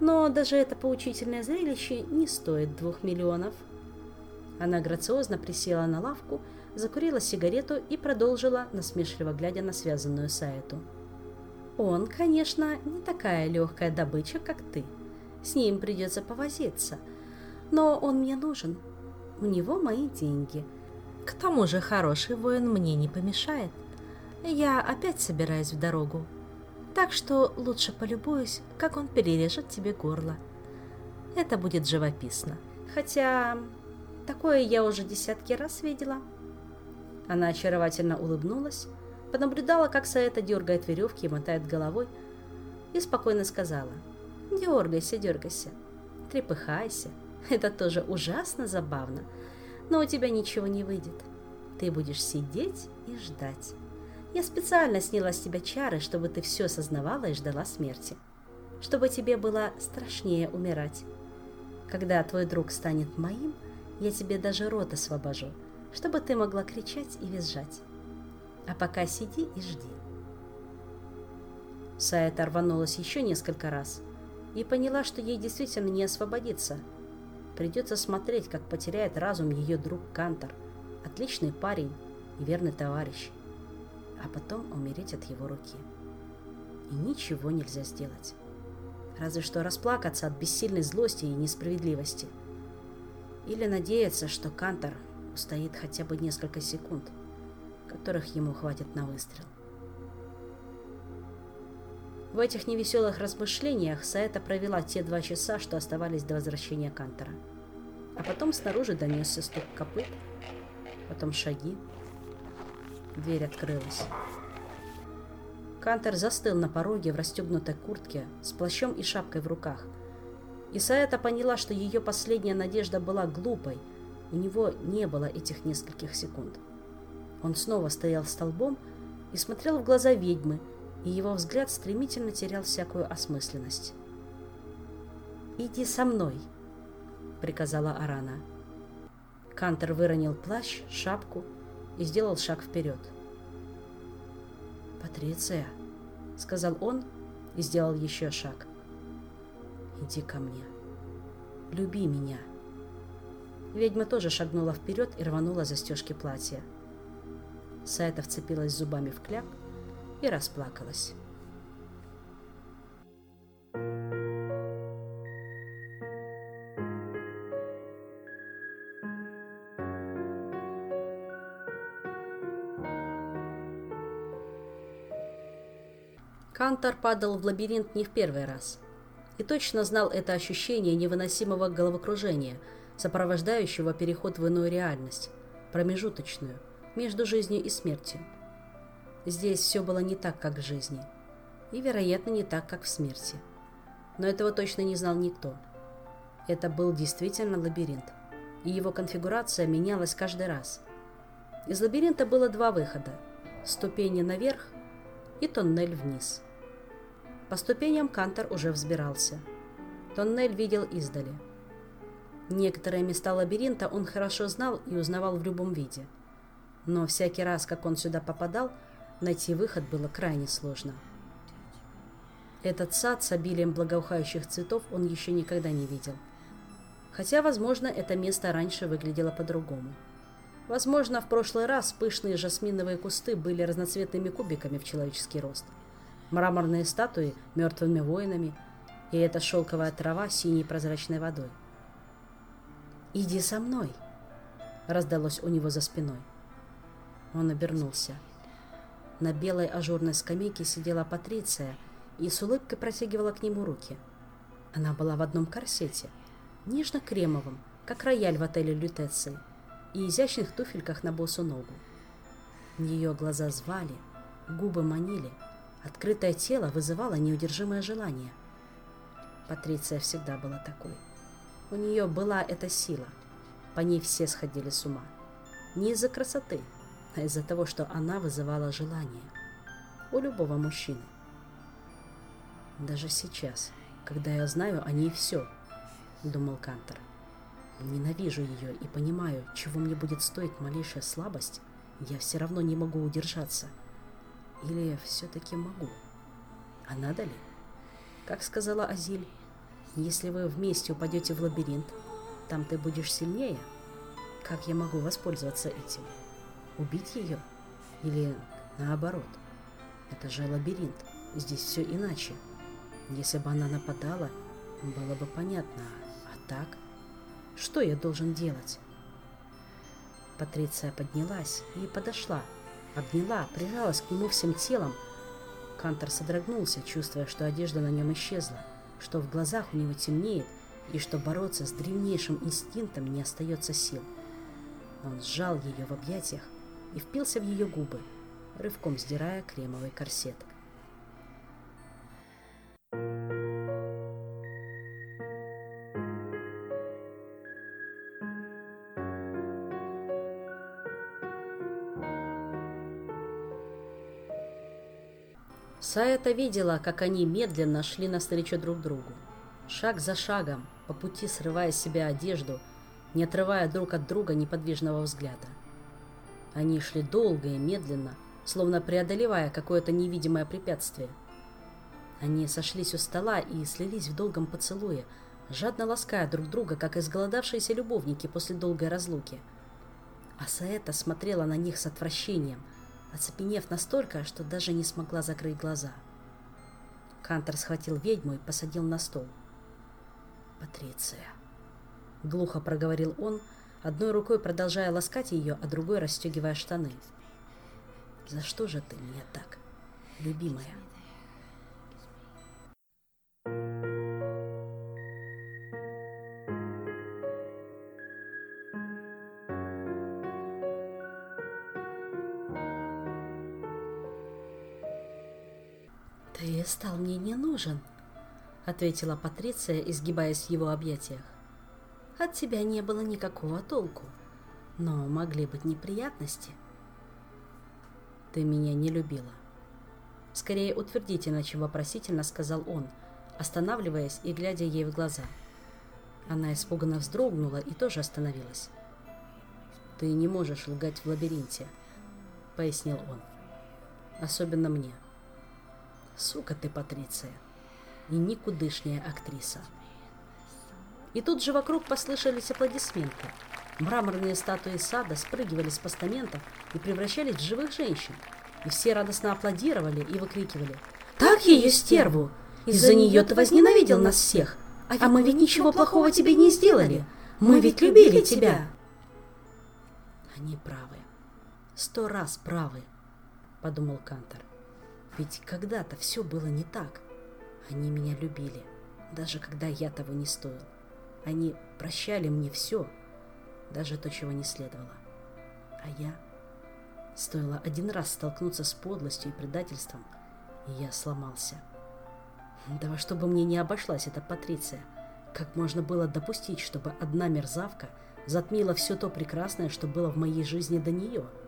но даже это поучительное зрелище не стоит двух миллионов». Она грациозно присела на лавку закурила сигарету и продолжила, насмешливо глядя на связанную Саэту. «Он, конечно, не такая легкая добыча, как ты. С ним придется повозиться. Но он мне нужен. У него мои деньги. К тому же хороший воин мне не помешает. Я опять собираюсь в дорогу. Так что лучше полюбуюсь, как он перережет тебе горло. Это будет живописно. Хотя такое я уже десятки раз видела». Она очаровательно улыбнулась, понаблюдала, как Саэта дергает веревки и мотает головой, и спокойно сказала «Дергайся, дергайся, трепыхайся, <laughs> это тоже ужасно забавно, но у тебя ничего не выйдет. Ты будешь сидеть и ждать. Я специально сняла с тебя чары, чтобы ты все осознавала и ждала смерти, чтобы тебе было страшнее умирать. Когда твой друг станет моим, я тебе даже рот освобожу, чтобы ты могла кричать и визжать. А пока сиди и жди. Саэта рванулась еще несколько раз и поняла, что ей действительно не освободиться. Придется смотреть, как потеряет разум ее друг Кантор, отличный парень и верный товарищ, а потом умереть от его руки. И ничего нельзя сделать. Разве что расплакаться от бессильной злости и несправедливости. Или надеяться, что Кантор устоит хотя бы несколько секунд, которых ему хватит на выстрел. В этих невеселых размышлениях Саэта провела те два часа, что оставались до возвращения Кантора. А потом снаружи донесся стук копыт, потом шаги. Дверь открылась. Кантор застыл на пороге в расстегнутой куртке с плащом и шапкой в руках. И Саэта поняла, что ее последняя надежда была глупой – у него не было этих нескольких секунд. Он снова стоял столбом и смотрел в глаза ведьмы, и его взгляд стремительно терял всякую осмысленность. «Иди со мной», — приказала Арана. Кантер выронил плащ, шапку и сделал шаг вперед. «Патриция», — сказал он и сделал еще шаг. «Иди ко мне. Люби меня». Ведьма тоже шагнула вперед и рванула застежки платья. Сайта вцепилась зубами в кляп и расплакалась. Кантор падал в лабиринт не в первый раз и точно знал это ощущение невыносимого головокружения – сопровождающего переход в иную реальность, промежуточную, между жизнью и смертью. Здесь все было не так, как в жизни, и, вероятно, не так, как в смерти. Но этого точно не знал никто. Это был действительно лабиринт, и его конфигурация менялась каждый раз. Из лабиринта было два выхода – ступени наверх и тоннель вниз. По ступеням Кантор уже взбирался. Тоннель видел издали – Некоторые места лабиринта он хорошо знал и узнавал в любом виде. Но всякий раз, как он сюда попадал, найти выход было крайне сложно. Этот сад с обилием благоухающих цветов он еще никогда не видел. Хотя, возможно, это место раньше выглядело по-другому. Возможно, в прошлый раз пышные жасминовые кусты были разноцветными кубиками в человеческий рост. Мраморные статуи – мертвыми воинами, и эта шелковая трава синей прозрачной водой – «Иди со мной!» — раздалось у него за спиной. Он обернулся. На белой ажурной скамейке сидела Патриция и с улыбкой протягивала к нему руки. Она была в одном корсете, нежно-кремовом, как рояль в отеле Лютеции, и изящных туфельках на босу ногу. Ее глаза звали, губы манили, открытое тело вызывало неудержимое желание. Патриция всегда была такой. У нее была эта сила. По ней все сходили с ума. Не из-за красоты, а из-за того, что она вызывала желание. у любого мужчины. Даже сейчас, когда я знаю о ней все, думал Кантор. Ненавижу ее и понимаю, чего мне будет стоить малейшая слабость, я все равно не могу удержаться. Или все-таки могу? А надо ли? Как сказала Азиль, если вы вместе упадете в лабиринт, там ты будешь сильнее. Как я могу воспользоваться этим? Убить ее? Или наоборот? Это же лабиринт. Здесь все иначе. Если бы она нападала, было бы понятно. А так? Что я должен делать? Патриция поднялась и подошла. Обняла, прижалась к нему всем телом. Кантор содрогнулся, чувствуя, что одежда на нем исчезла, что в глазах у него темнеет и что бороться с древнейшим инстинктом не остается сил. Он сжал ее в объятиях и впился в ее губы, рывком сдирая кремовый корсет. Саэта видела, как они медленно шли навстречу друг другу. Шаг за шагом, по пути срывая с себя одежду, не отрывая друг от друга неподвижного взгляда. Они шли долго и медленно, словно преодолевая какое-то невидимое препятствие. Они сошлись у стола и слились в долгом поцелуе, жадно лаская друг друга, как изголодавшиеся любовники после долгой разлуки. А Саэта смотрела на них с отвращением – оцепенев настолько, что даже не смогла закрыть глаза. Кантор схватил ведьму и посадил на стол. «Патриция», — глухо проговорил он, одной рукой продолжая ласкать ее, а другой расстегивая штаны. «За что же ты мне так, любимая?» Нужен», — ответила Патриция, изгибаясь в его объятиях. «От тебя не было никакого толку, но могли быть неприятности». «Ты меня не любила». Скорее утвердительно, чем вопросительно сказал он, останавливаясь и глядя ей в глаза. Она испуганно вздрогнула и тоже остановилась. «Ты не можешь лгать в лабиринте», — пояснил он. «Особенно мне». Сука ты, Патриция. И никудышняя актриса. И тут же вокруг послышались аплодисменты. Мраморные статуи сада спрыгивали с постаментов и превращались в живых женщин. И все радостно аплодировали и выкрикивали. «Так ее стерву! Из-за нее ты возненавидел нас всех! А мы ведь ничего плохого тебе не сделали! Мы ведь любили тебя!» Они правы. Сто раз правы, подумал Кантор. Ведь когда-то все было не так. Они меня любили, даже когда я того не стоил. Они прощали мне все, даже то, чего не следовало. А я... Стоило один раз столкнуться с подлостью и предательством, и я сломался. Да во что бы мне не обошлась эта Патриция, как можно было допустить, чтобы одна мерзавка затмила все то прекрасное, что было в моей жизни до нее —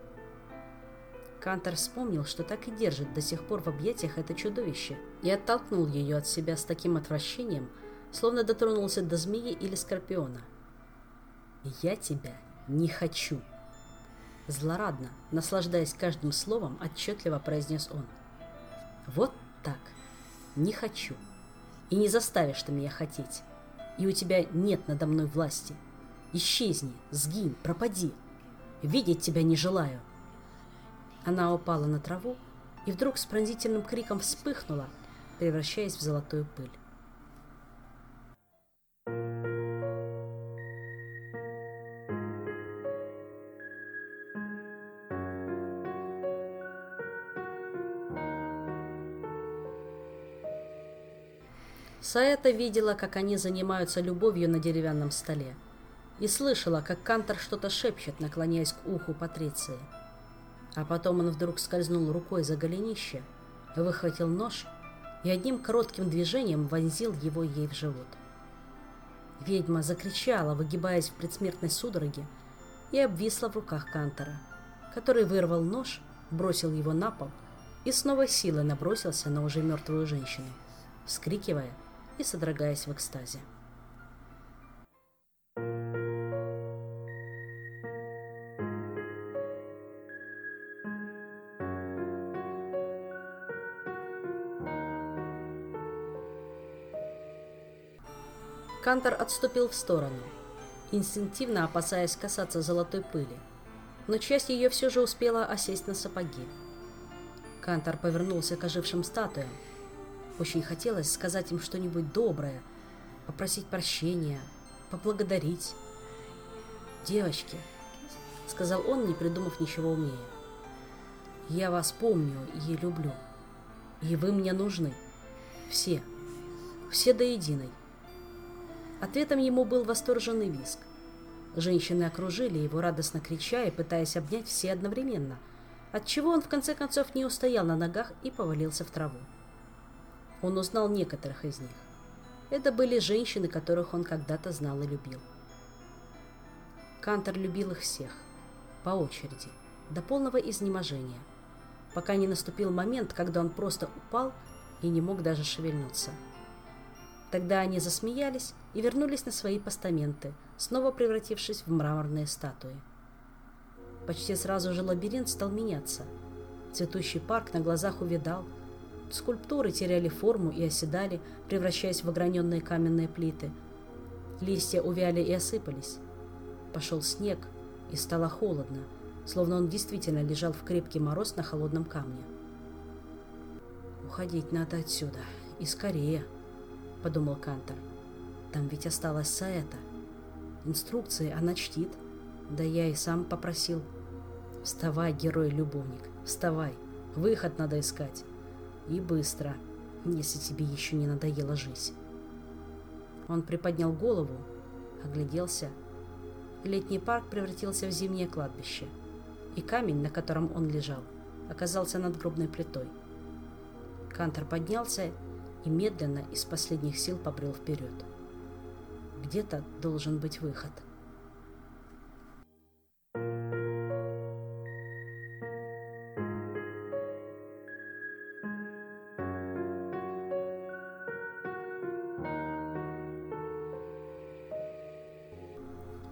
Кантор вспомнил, что так и держит до сих пор в объятиях это чудовище, и оттолкнул ее от себя с таким отвращением, словно дотронулся до змеи или скорпиона. «Я тебя не хочу!» Злорадно, наслаждаясь каждым словом, отчетливо произнес он. «Вот так. Не хочу. И не заставишь ты меня хотеть. И у тебя нет надо мной власти. Исчезни, сгинь, пропади. Видеть тебя не желаю. Она упала на траву и вдруг с пронзительным криком вспыхнула, превращаясь в золотую пыль. Саэта видела, как они занимаются любовью на деревянном столе, и слышала, как Кантор что-то шепчет, наклоняясь к уху Патриции. А потом он вдруг скользнул рукой за голенище, выхватил нож и одним коротким движением вонзил его ей в живот. Ведьма закричала, выгибаясь в предсмертной судороге, и обвисла в руках Кантора, который вырвал нож, бросил его на пол и с новой силой набросился на уже мертвую женщину, вскрикивая и содрогаясь в экстазе. Кантор отступил в сторону, инстинктивно опасаясь касаться золотой пыли, но часть ее все же успела осесть на сапоги. Кантор повернулся к ожившим статуям. Очень хотелось сказать им что-нибудь доброе, попросить прощения, поблагодарить. «Девочки», — сказал он, не придумав ничего умнее, — «я вас помню и люблю, и вы мне нужны. Все, все до единой. Ответом ему был восторженный визг. Женщины окружили его, радостно крича и пытаясь обнять все одновременно, отчего он в конце концов не устоял на ногах и повалился в траву. Он узнал некоторых из них. Это были женщины, которых он когда-то знал и любил. Кантор любил их всех, по очереди, до полного изнеможения, пока не наступил момент, когда он просто упал и не мог даже шевельнуться. Тогда они засмеялись и вернулись на свои постаменты, снова превратившись в мраморные статуи. Почти сразу же лабиринт стал меняться. Цветущий парк на глазах увидал. Скульптуры теряли форму и оседали, превращаясь в ограненные каменные плиты. Листья увяли и осыпались. Пошел снег, и стало холодно, словно он действительно лежал в крепкий мороз на холодном камне. «Уходить надо отсюда, и скорее», — подумал Кантор. Там ведь осталась Саэта. Инструкции она чтит. Да я и сам попросил. Вставай, герой-любовник, вставай. Выход надо искать. И быстро, если тебе еще не надоело жить. Он приподнял голову, огляделся. Летний парк превратился в зимнее кладбище. И камень, на котором он лежал, оказался над гробной плитой. Кантор поднялся и медленно из последних сил побрел вперед. Где-то должен быть выход.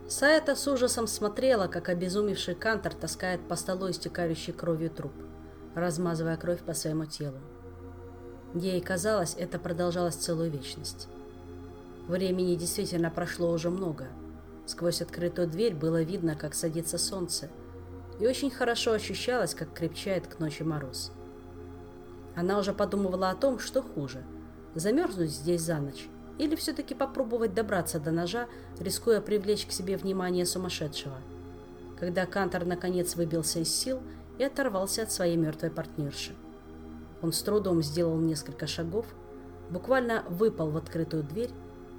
Саэта с ужасом смотрела, как обезумевший кантор таскает по столу истекающий кровью труп, размазывая кровь по своему телу. Ей казалось, это продолжалось целую вечность. Времени действительно прошло уже много. Сквозь открытую дверь было видно, как садится солнце, и очень хорошо ощущалось, как крепчает к ночи мороз. Она уже подумывала о том, что хуже – замерзнуть здесь за ночь или все-таки попробовать добраться до ножа, рискуя привлечь к себе внимание сумасшедшего. Когда Кантор наконец выбился из сил и оторвался от своей мертвой партнерши. Он с трудом сделал несколько шагов, буквально выпал в открытую дверь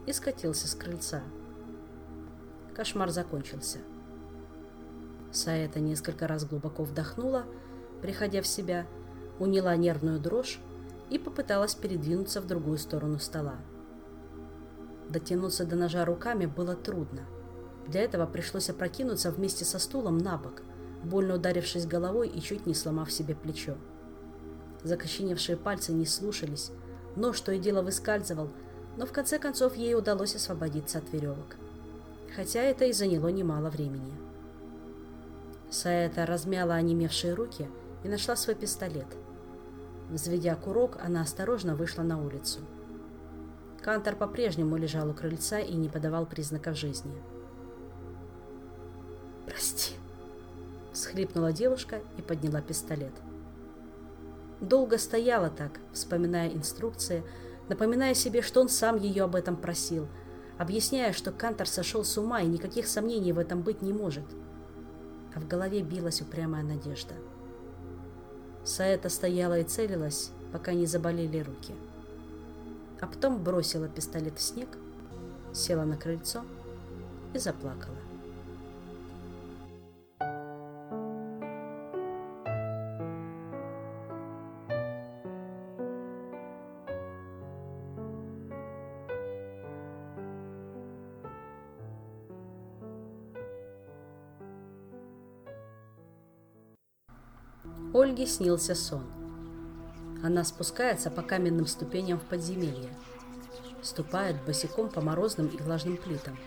и скатился с крыльца. Кошмар закончился. Саэта несколько раз глубоко вдохнула, приходя в себя, уняла нервную дрожь и попыталась передвинуться в другую сторону стола. Дотянуться до ножа руками было трудно. Для этого пришлось опрокинуться вместе со стулом на бок, больно ударившись головой и чуть не сломав себе плечо. Закоченевшие пальцы не слушались, нож то и дело выскальзывал, но в конце концов ей удалось освободиться от веревок. Хотя это и заняло немало времени. Саэта размяла онемевшие руки и нашла свой пистолет. Взведя курок, она осторожно вышла на улицу. Кантор по-прежнему лежал у крыльца и не подавал признаков жизни. «Прости», — всхлипнула девушка и подняла пистолет. Долго стояла так, вспоминая инструкции, напоминая себе, что он сам ее об этом просил, объясняя, что Кантор сошел с ума и никаких сомнений в этом быть не может. А в голове билась упрямая надежда. Саэта стояла и целилась, пока не заболели руки. А потом бросила пистолет в снег, села на крыльцо и заплакала. Ольге снился сон. Она спускается по каменным ступеням в подземелье. Ступает босиком по морозным и влажным плитам.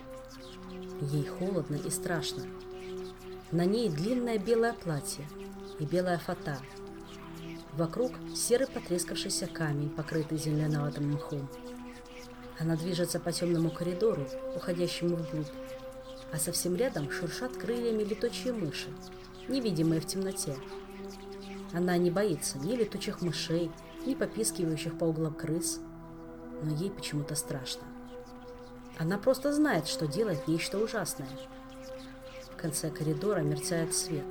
Ей холодно и страшно. На ней длинное белое платье и белая фата. Вокруг серый потрескавшийся камень, покрытый зеленоватым мхом. Она движется по темному коридору, уходящему вглубь, а совсем рядом шуршат крыльями летучие мыши, невидимые в темноте. Она не боится ни летучих мышей, ни попискивающих по углам крыс, но ей почему-то страшно. Она просто знает, что делает нечто ужасное. В конце коридора мерцает свет.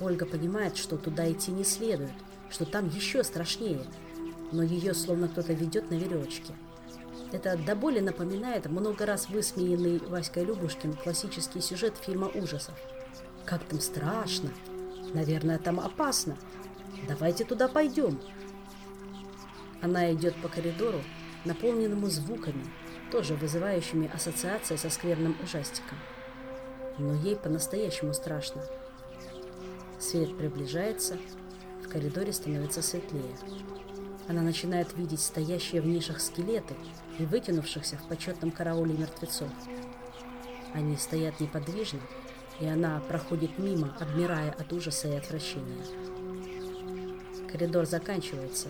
Ольга понимает, что туда идти не следует, что там еще страшнее, но ее словно кто-то ведет на веревочке. Это до боли напоминает много раз высмеянный Васькой Любушкин классический сюжет фильма ужасов. Как там страшно! Наверное, там опасно. Давайте туда пойдем. Она идет по коридору, наполненному звуками, тоже вызывающими ассоциации со скверным ужастиком. Но ей по-настоящему страшно. Свет приближается, в коридоре становится светлее. Она начинает видеть стоящие в нишах скелеты и вытянувшихся в почетном карауле мертвецов. Они стоят неподвижно, и она проходит мимо, обмирая от ужаса и отвращения. Коридор заканчивается,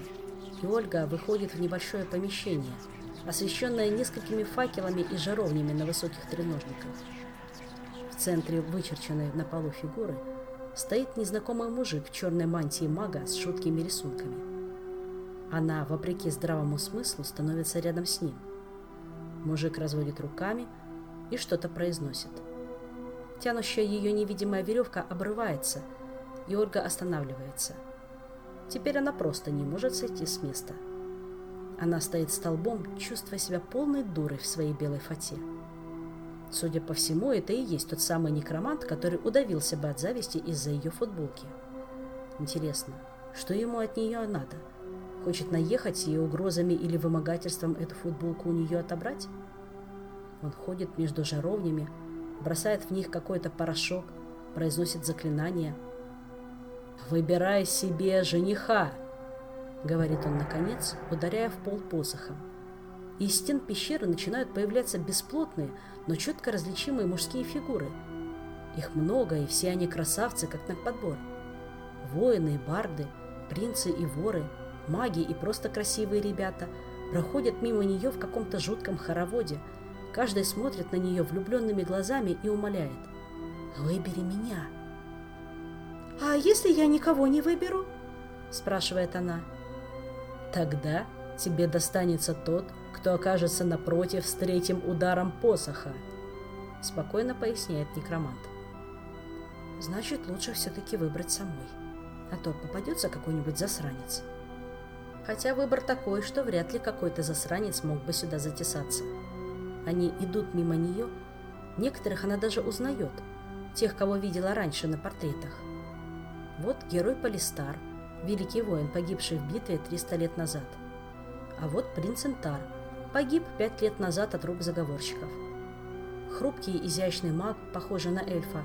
и Ольга выходит в небольшое помещение, освещенное несколькими факелами и жаровнями на высоких треножниках. В центре вычерченной на полу фигуры стоит незнакомый мужик в черной мантии мага с шуткими рисунками. Она, вопреки здравому смыслу, становится рядом с ним. Мужик разводит руками и что-то произносит. Тянущая ее невидимая веревка обрывается, и Ольга останавливается. Теперь она просто не может сойти с места. Она стоит столбом, чувствуя себя полной дурой в своей белой фате. Судя по всему, это и есть тот самый некромант, который удавился бы от зависти из-за ее футболки. Интересно, что ему от нее надо? — Хочет наехать и угрозами или вымогательством эту футболку у нее отобрать? Он ходит между жаровнями, бросает в них какой-то порошок, произносит заклинания. «Выбирай себе жениха!» — говорит он наконец, ударяя в пол посохом. Из стен пещеры начинают появляться бесплотные, но четко различимые мужские фигуры. Их много, и все они красавцы, как на подбор. Воины и барды, принцы и воры — маги и просто красивые ребята проходят мимо нее в каком-то жутком хороводе. Каждый смотрит на нее влюбленными глазами и умоляет. «Выбери меня!» «А если я никого не выберу?» – спрашивает она. «Тогда тебе достанется тот, кто окажется напротив с третьим ударом посоха», – спокойно поясняет некромант. «Значит, лучше все-таки выбрать самой, а то попадется какой-нибудь засранец» хотя выбор такой, что вряд ли какой-то засранец мог бы сюда затесаться. Они идут мимо нее, некоторых она даже узнает, тех, кого видела раньше на портретах. Вот герой Полистар, великий воин, погибший в битве 300 лет назад. А вот принц Интар, погиб пять лет назад от рук заговорщиков. Хрупкий изящный маг, похожий на эльфа,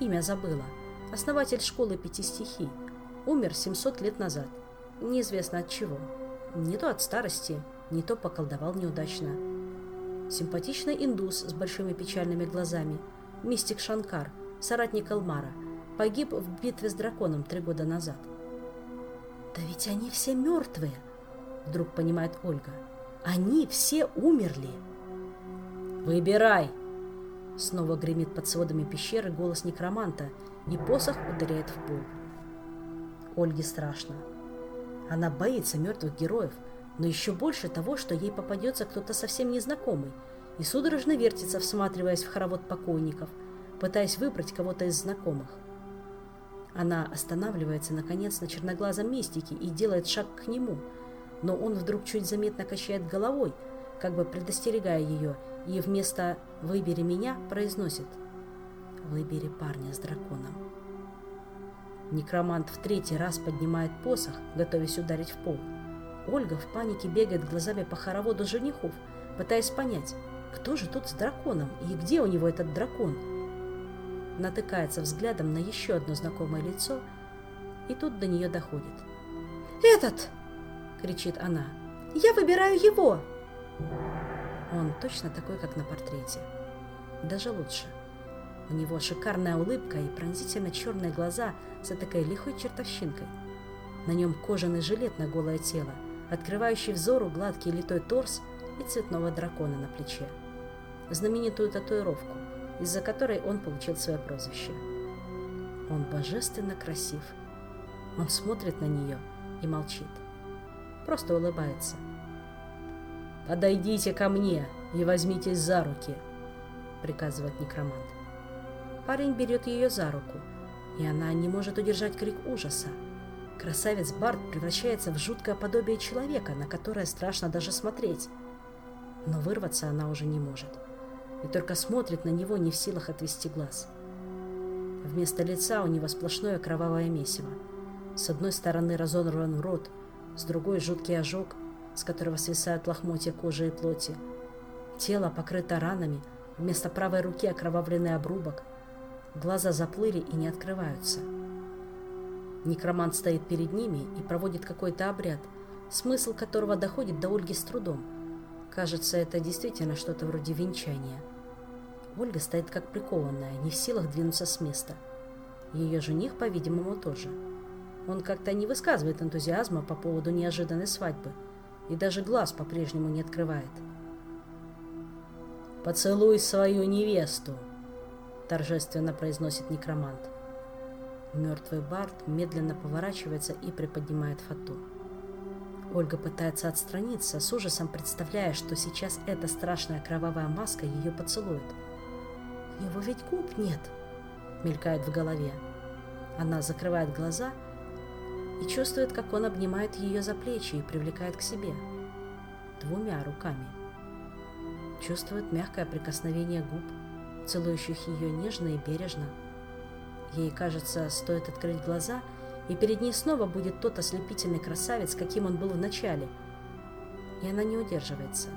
имя забыла, основатель школы пяти стихий, умер 700 лет назад – Неизвестно от чего. Не то от старости, не то поколдовал неудачно. Симпатичный индус с большими печальными глазами, мистик Шанкар, соратник Алмара, погиб в битве с драконом три года назад. «Да ведь они все мертвые!» — вдруг понимает Ольга. «Они все умерли!» «Выбирай!» Снова гремит под сводами пещеры голос некроманта, и посох ударяет в пол. Ольге страшно. Она боится мертвых героев, но еще больше того, что ей попадется кто-то совсем незнакомый, и судорожно вертится, всматриваясь в хоровод покойников, пытаясь выбрать кого-то из знакомых. Она останавливается, наконец, на черноглазом мистике и делает шаг к нему, но он вдруг чуть заметно качает головой, как бы предостерегая ее, и вместо «выбери меня» произносит «выбери парня с драконом». Некромант в третий раз поднимает посох, готовясь ударить в пол. Ольга в панике бегает глазами по хороводу женихов, пытаясь понять, кто же тут с драконом и где у него этот дракон. Натыкается взглядом на еще одно знакомое лицо, и тут до нее доходит. «Этот!» — кричит она. «Я выбираю его!» Он точно такой, как на портрете. Даже лучше. У него шикарная улыбка и пронзительно черные глаза с такой лихой чертовщинкой. На нем кожаный жилет на голое тело, открывающий взору гладкий литой торс и цветного дракона на плече. Знаменитую татуировку, из-за которой он получил свое прозвище. Он божественно красив. Он смотрит на нее и молчит. Просто улыбается. «Подойдите ко мне и возьмитесь за руки», — приказывает некромант. Парень берет ее за руку, и она не может удержать крик ужаса. Красавец Барт превращается в жуткое подобие человека, на которое страшно даже смотреть. Но вырваться она уже не может. И только смотрит на него, не в силах отвести глаз. Вместо лица у него сплошное кровавое месиво. С одной стороны разорван рот, с другой жуткий ожог, с которого свисают лохмотья кожи и плоти. Тело покрыто ранами, вместо правой руки окровавленный обрубок – Глаза заплыли и не открываются. Некромант стоит перед ними и проводит какой-то обряд, смысл которого доходит до Ольги с трудом. Кажется, это действительно что-то вроде венчания. Ольга стоит как прикованная, не в силах двинуться с места. Ее жених, по-видимому, тоже. Он как-то не высказывает энтузиазма по поводу неожиданной свадьбы и даже глаз по-прежнему не открывает. «Поцелуй свою невесту!» торжественно произносит некромант. Мертвый Барт медленно поворачивается и приподнимает фату. Ольга пытается отстраниться, с ужасом представляя, что сейчас эта страшная кровавая маска ее поцелует. «У него ведь губ нет!» — мелькает в голове. Она закрывает глаза и чувствует, как он обнимает ее за плечи и привлекает к себе. Двумя руками. Чувствует мягкое прикосновение губ, целующих ее нежно и бережно. Ей кажется, стоит открыть глаза, и перед ней снова будет тот ослепительный красавец, каким он был в начале. И она не удерживается.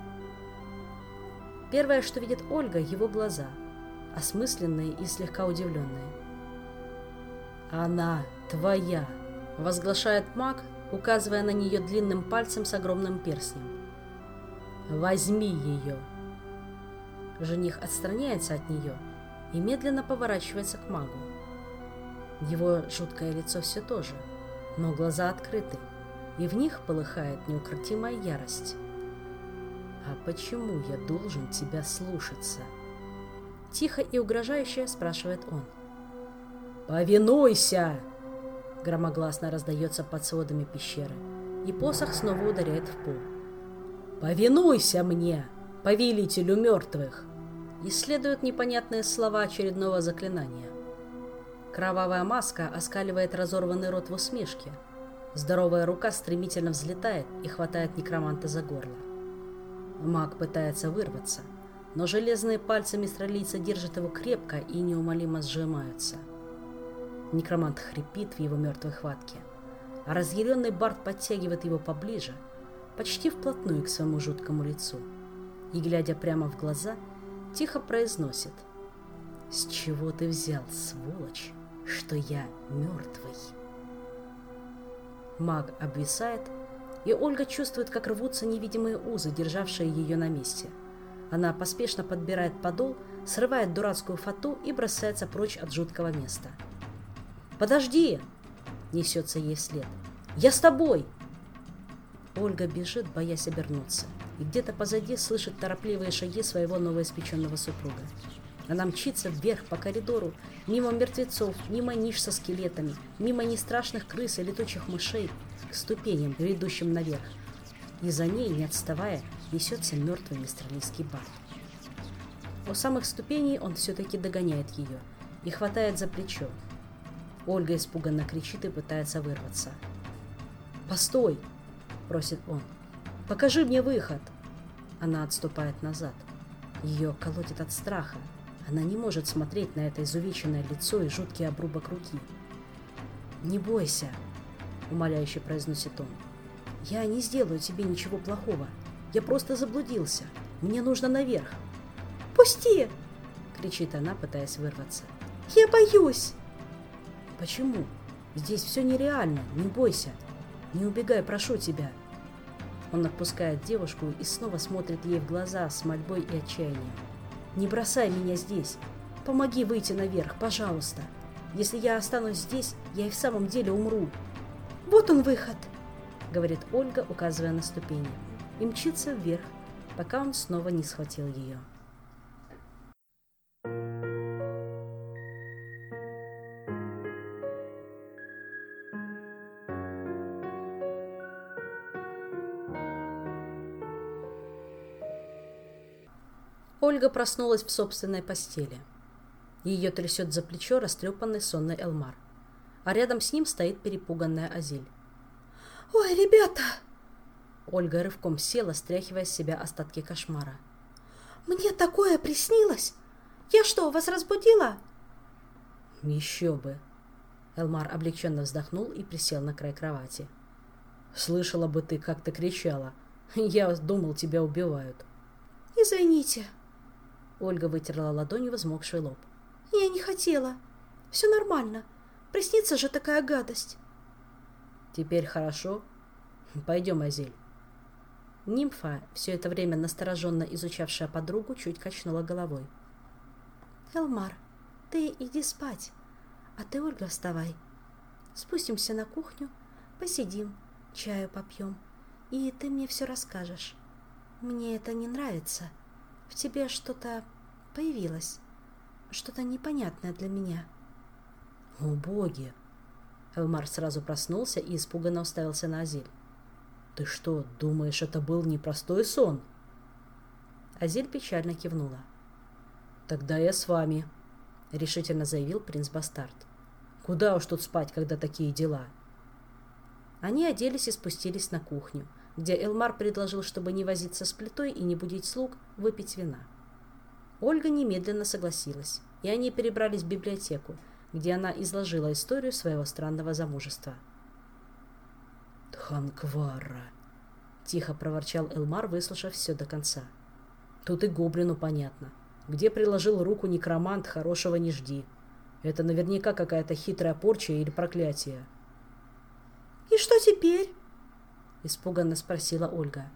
Первое, что видит Ольга, его глаза, осмысленные и слегка удивленные. «Она твоя!» — возглашает маг, указывая на нее длинным пальцем с огромным перстнем. «Возьми ее!» Жених отстраняется от нее и медленно поворачивается к магу. Его жуткое лицо все то же, но глаза открыты, и в них полыхает неукротимая ярость. «А почему я должен тебя слушаться?» Тихо и угрожающе спрашивает он. «Повинуйся!» Громогласно раздается под сводами пещеры, и посох снова ударяет в пол. «Повинуйся мне, повелителю мертвых!» исследуют непонятные слова очередного заклинания. Кровавая маска оскаливает разорванный рот в усмешке. Здоровая рука стремительно взлетает и хватает некроманта за горло. Маг пытается вырваться, но железные пальцы мистралийца держат его крепко и неумолимо сжимаются. Некромант хрипит в его мертвой хватке, а разъяренный Барт подтягивает его поближе, почти вплотную к своему жуткому лицу, и, глядя прямо в глаза, тихо произносит. «С чего ты взял, сволочь, что я мертвый?» Маг обвисает, и Ольга чувствует, как рвутся невидимые узы, державшие ее на месте. Она поспешно подбирает подол, срывает дурацкую фату и бросается прочь от жуткого места. «Подожди!» — несется ей вслед. «Я с тобой!» Ольга бежит, боясь обернуться и где-то позади слышит торопливые шаги своего новоиспеченного супруга. Она мчится вверх по коридору, мимо мертвецов, мимо ниш со скелетами, мимо нестрашных крыс и летучих мышей, к ступеням, ведущим наверх. И за ней, не отставая, несется мертвый мистралийский бар. У самых ступеней он все-таки догоняет ее и хватает за плечо. Ольга испуганно кричит и пытается вырваться. «Постой!» – просит он. Покажи мне выход!» Она отступает назад. Ее колотит от страха. Она не может смотреть на это изувеченное лицо и жуткий обрубок руки. «Не бойся!» — умоляюще произносит он. «Я не сделаю тебе ничего плохого. Я просто заблудился. Мне нужно наверх». «Пусти!» — кричит она, пытаясь вырваться. «Я боюсь!» «Почему? Здесь все нереально. Не бойся. Не убегай, прошу тебя!» Он отпускает девушку и снова смотрит ей в глаза с мольбой и отчаянием. «Не бросай меня здесь! Помоги выйти наверх, пожалуйста! Если я останусь здесь, я и в самом деле умру!» «Вот он выход!» — говорит Ольга, указывая на ступени, и мчится вверх, пока он снова не схватил ее. Ольга проснулась в собственной постели. Ее трясет за плечо растрепанный сонный Элмар. А рядом с ним стоит перепуганная Азиль. «Ой, ребята!» Ольга рывком села, стряхивая с себя остатки кошмара. «Мне такое приснилось! Я что, вас разбудила?» «Еще бы!» Элмар облегченно вздохнул и присел на край кровати. «Слышала бы ты, как ты кричала. Я думал, тебя убивают». «Извините», Ольга вытерла ладонью взмокший лоб. «Я не хотела. Все нормально. Приснится же такая гадость». «Теперь хорошо? Пойдем, Азиль». Нимфа, все это время настороженно изучавшая подругу, чуть качнула головой. «Элмар, ты иди спать, а ты, Ольга, вставай. Спустимся на кухню, посидим, чаю попьем, и ты мне все расскажешь. Мне это не нравится» в тебе что-то появилось, что-то непонятное для меня. О, боги! Элмар сразу проснулся и испуганно уставился на Азиль. Ты что, думаешь, это был непростой сон? Азиль печально кивнула. Тогда я с вами, решительно заявил принц Бастард. Куда уж тут спать, когда такие дела? Они оделись и спустились на кухню, где Элмар предложил, чтобы не возиться с плитой и не будить слуг, выпить вина. Ольга немедленно согласилась, и они перебрались в библиотеку, где она изложила историю своего странного замужества. «Тханквара!» — тихо проворчал Элмар, выслушав все до конца. «Тут и гоблину понятно. Где приложил руку некромант, хорошего не жди. Это наверняка какая-то хитрая порча или проклятие». «И что теперь?» — испуганно спросила Ольга.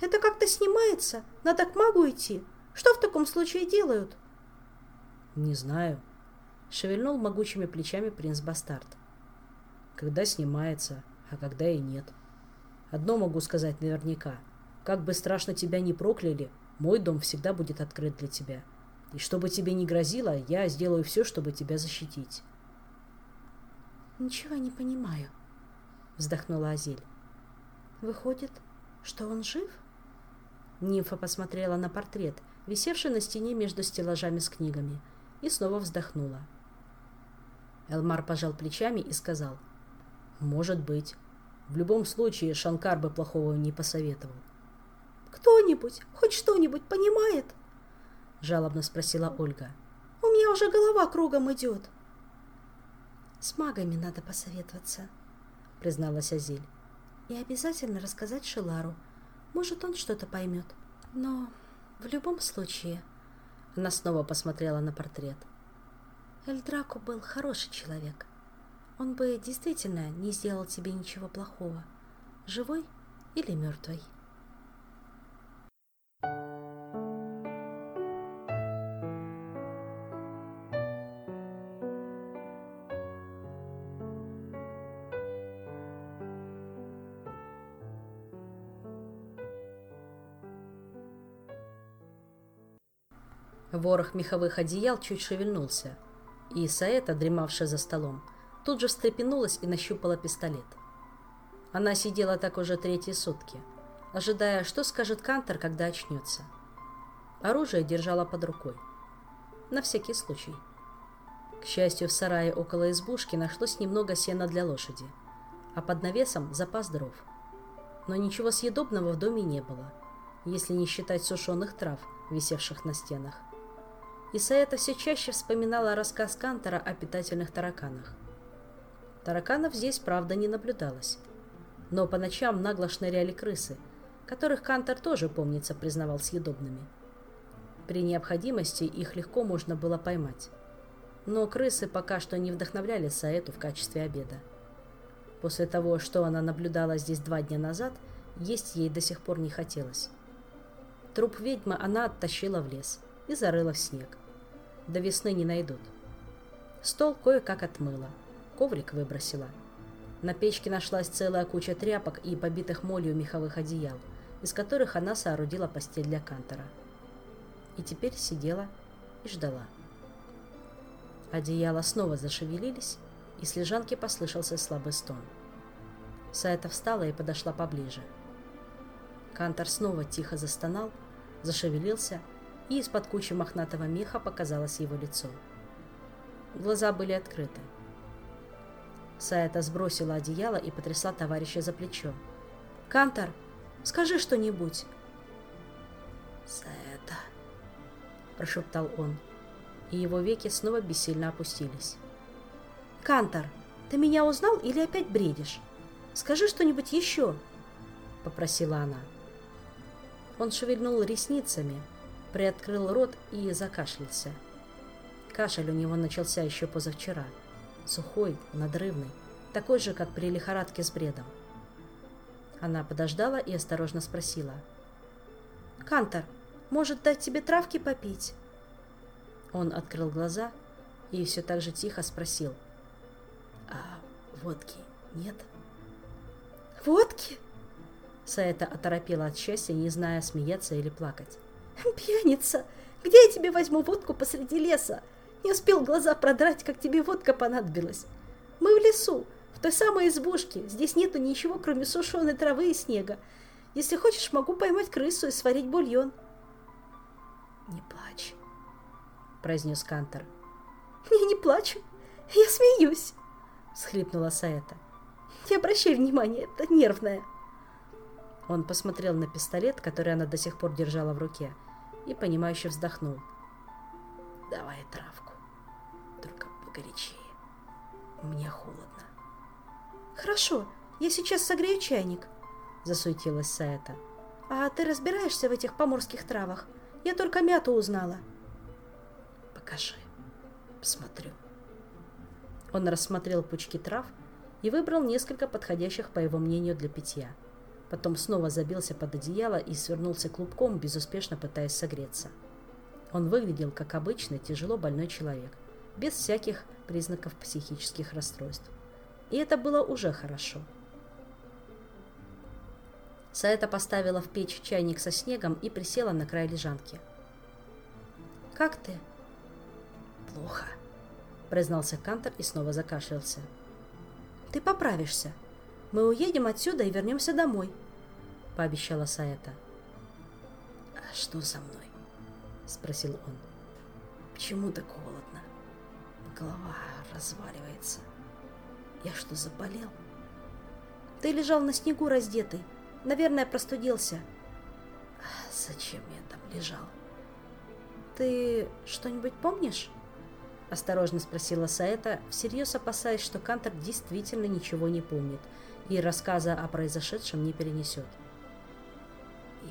«Это как-то снимается? Надо к магу идти. Что в таком случае делают?» «Не знаю», — шевельнул могучими плечами принц Бастард. «Когда снимается, а когда и нет. Одно могу сказать наверняка. Как бы страшно тебя ни прокляли, мой дом всегда будет открыт для тебя. И чтобы тебе не грозило, я сделаю все, чтобы тебя защитить». «Ничего не понимаю», — вздохнула Азиль. Выходит, что он жив? Нимфа посмотрела на портрет, висевший на стене между стеллажами с книгами, и снова вздохнула. Элмар пожал плечами и сказал, «Может быть. В любом случае Шанкар бы плохого не посоветовал». «Кто-нибудь, хоть что-нибудь понимает?» — жалобно спросила Ольга. «У меня уже голова кругом идет». «С магами надо посоветоваться», — призналась Азиль и обязательно рассказать Шилару. Может, он что-то поймет. Но в любом случае... Она снова посмотрела на портрет. Эльдрако был хороший человек. Он бы действительно не сделал тебе ничего плохого. Живой или мертвый. Ворох меховых одеял чуть шевельнулся, и Исаэта, дремавшая за столом, тут же встрепенулась и нащупала пистолет. Она сидела так уже третьи сутки, ожидая, что скажет Кантор, когда очнется. Оружие держала под рукой. На всякий случай. К счастью, в сарае около избушки нашлось немного сена для лошади, а под навесом запас дров. Но ничего съедобного в доме не было, если не считать сушеных трав, висевших на стенах. Исаэта все чаще вспоминала рассказ Кантора о питательных тараканах. Тараканов здесь, правда, не наблюдалось. Но по ночам нагло шныряли крысы, которых Кантор тоже, помнится, признавал съедобными. При необходимости их легко можно было поймать. Но крысы пока что не вдохновляли Саэту в качестве обеда. После того, что она наблюдала здесь два дня назад, есть ей до сих пор не хотелось. Труп ведьмы она оттащила в лес и зарыла в снег. До весны не найдут. Стол кое-как отмыла, коврик выбросила. На печке нашлась целая куча тряпок и побитых молью меховых одеял, из которых она соорудила постель для Кантора. И теперь сидела и ждала. Одеяла снова зашевелились, и с лежанки послышался слабый стон. Саэта встала и подошла поближе. Кантор снова тихо застонал, зашевелился, и из-под кучи мохнатого меха показалось его лицо. Глаза были открыты. Саэта сбросила одеяло и потрясла товарища за плечо. «Кантор, скажи что-нибудь!» «Саэта!» – прошептал он, и его веки снова бессильно опустились. «Кантор, ты меня узнал или опять бредишь? Скажи что-нибудь еще!» – попросила она. Он шевельнул ресницами, приоткрыл рот и закашлялся. Кашель у него начался еще позавчера. Сухой, надрывный, такой же, как при лихорадке с бредом. Она подождала и осторожно спросила. «Кантор, может дать тебе травки попить?» Он открыл глаза и все так же тихо спросил. «А водки нет?» «Водки?» Саэта оторопела от счастья, не зная, смеяться или плакать. «Пьяница! Где я тебе возьму водку посреди леса? Не успел глаза продрать, как тебе водка понадобилась. Мы в лесу, в той самой избушке. Здесь нету ничего, кроме сушеной травы и снега. Если хочешь, могу поймать крысу и сварить бульон». «Не плачь», — произнес Кантор. «Я не плачу, я смеюсь», — схлипнула Саэта. «Не обращай внимания, это нервное». Он посмотрел на пистолет, который она до сих пор держала в руке, и, понимающе вздохнул. «Давай травку, только погорячее. Мне холодно». «Хорошо, я сейчас согрею чайник», — засуетилась Саэта. «А ты разбираешься в этих поморских травах? Я только мяту узнала». «Покажи, посмотрю». Он рассмотрел пучки трав и выбрал несколько подходящих, по его мнению, для питья — Потом снова забился под одеяло и свернулся клубком, безуспешно пытаясь согреться. Он выглядел как обычный тяжело больной человек, без всяких признаков психических расстройств. И это было уже хорошо. Саэта поставила в печь чайник со снегом и присела на край лежанки. «Как ты?» «Плохо», — признался Кантор и снова закашлялся. «Ты поправишься», мы уедем отсюда и вернемся домой», — пообещала Саэта. «А что со мной?» — спросил он. «Почему так холодно? Голова разваливается. Я что, заболел?» «Ты лежал на снегу раздетый. Наверное, простудился». А «Зачем я там лежал?» «Ты что-нибудь помнишь?» — осторожно спросила Саэта, всерьез опасаясь, что Кантор действительно ничего не помнит — и рассказа о произошедшем не перенесет.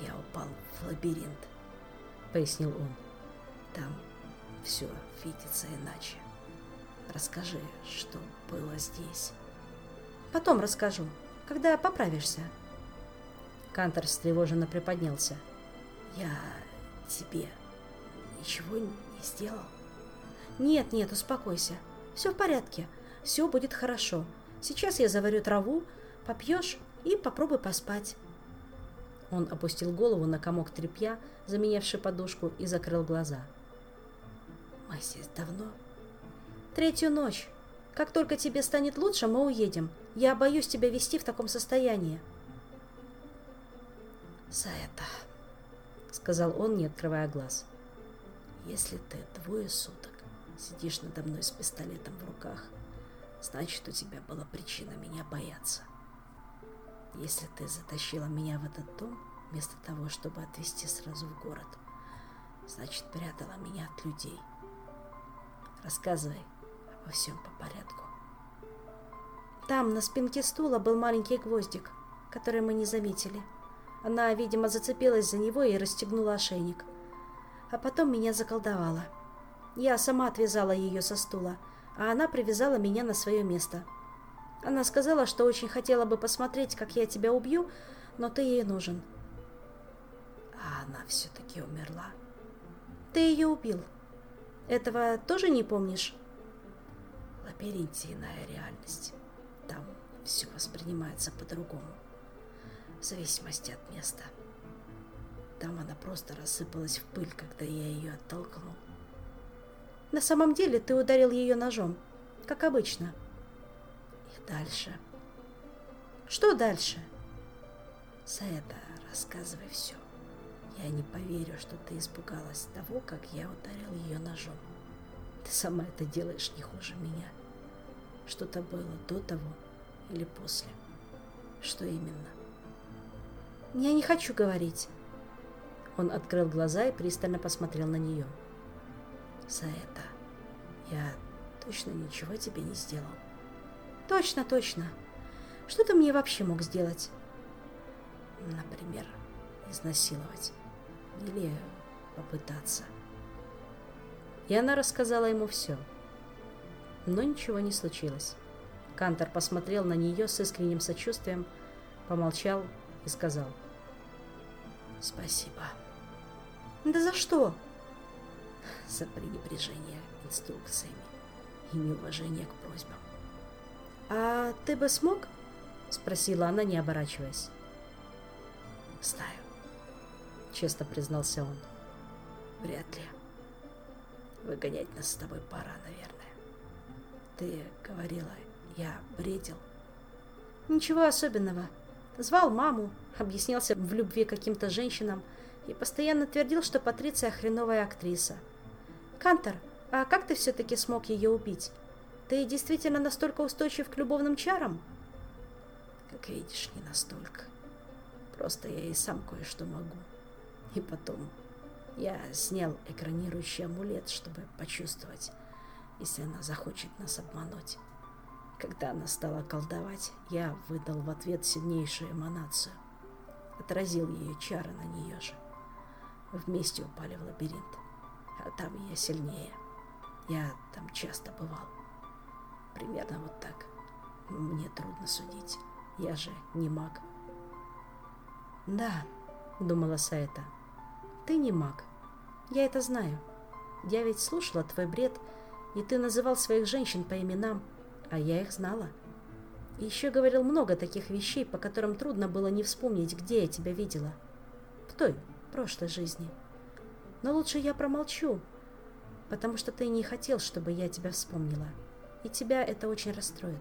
«Я упал в лабиринт», — пояснил он. «Там все видится иначе. Расскажи, что было здесь». «Потом расскажу, когда поправишься». Кантор встревоженно приподнялся. «Я тебе ничего не сделал?» «Нет, нет, успокойся. Все в порядке. Все будет хорошо. Сейчас я заварю траву, Попьешь и попробуй поспать. Он опустил голову на комок тряпья, заменявший подушку, и закрыл глаза. «Мы здесь давно?» «Третью ночь. Как только тебе станет лучше, мы уедем. Я боюсь тебя вести в таком состоянии». «За это», — сказал он, не открывая глаз. «Если ты двое суток сидишь надо мной с пистолетом в руках, значит, у тебя была причина меня бояться». Если ты затащила меня в этот дом, вместо того, чтобы отвезти сразу в город, значит, прятала меня от людей. Рассказывай обо всем по порядку. Там на спинке стула был маленький гвоздик, который мы не заметили. Она, видимо, зацепилась за него и расстегнула ошейник. А потом меня заколдовала. Я сама отвязала ее со стула, а она привязала меня на свое место — она сказала, что очень хотела бы посмотреть, как я тебя убью, но ты ей нужен. А она все-таки умерла. Ты ее убил. Этого тоже не помнишь? Иная реальность. Там все воспринимается по-другому. В зависимости от места. Там она просто рассыпалась в пыль, когда я ее оттолкнул. На самом деле ты ударил ее ножом, как обычно. Дальше. Что дальше? За это рассказывай все. Я не поверю, что ты испугалась того, как я ударил ее ножом. Ты сама это делаешь не хуже меня. Что-то было до того или после. Что именно? Я не хочу говорить. Он открыл глаза и пристально посмотрел на нее. За это я точно ничего тебе не сделал. Точно, точно. Что ты мне вообще мог сделать? Например, изнасиловать или попытаться. И она рассказала ему все. Но ничего не случилось. Кантор посмотрел на нее с искренним сочувствием, помолчал и сказал «Спасибо». «Да за что?» «За пренебрежение инструкциями и неуважение к просьбам». «А ты бы смог?» — спросила она, не оборачиваясь. «Знаю», — честно признался он. «Вряд ли. Выгонять нас с тобой пора, наверное. Ты говорила, я бредил». «Ничего особенного. Звал маму, объяснялся в любви каким-то женщинам и постоянно твердил, что Патриция хреновая актриса. Кантор, а как ты все-таки смог ее убить? Ты действительно настолько устойчив к любовным чарам?» «Как видишь, не настолько. Просто я и сам кое-что могу. И потом я снял экранирующий амулет, чтобы почувствовать, если она захочет нас обмануть. Когда она стала колдовать, я выдал в ответ сильнейшую эманацию. Отразил ее чары на нее же. Вместе упали в лабиринт. А там я сильнее. Я там часто бывал. Примерно вот так. Мне трудно судить. Я же не маг. Да, думала Саэта, ты не маг. Я это знаю. Я ведь слушала твой бред, и ты называл своих женщин по именам, а я их знала. И еще говорил много таких вещей, по которым трудно было не вспомнить, где я тебя видела. В той, прошлой жизни. Но лучше я промолчу, потому что ты не хотел, чтобы я тебя вспомнила. И тебя это очень расстроит.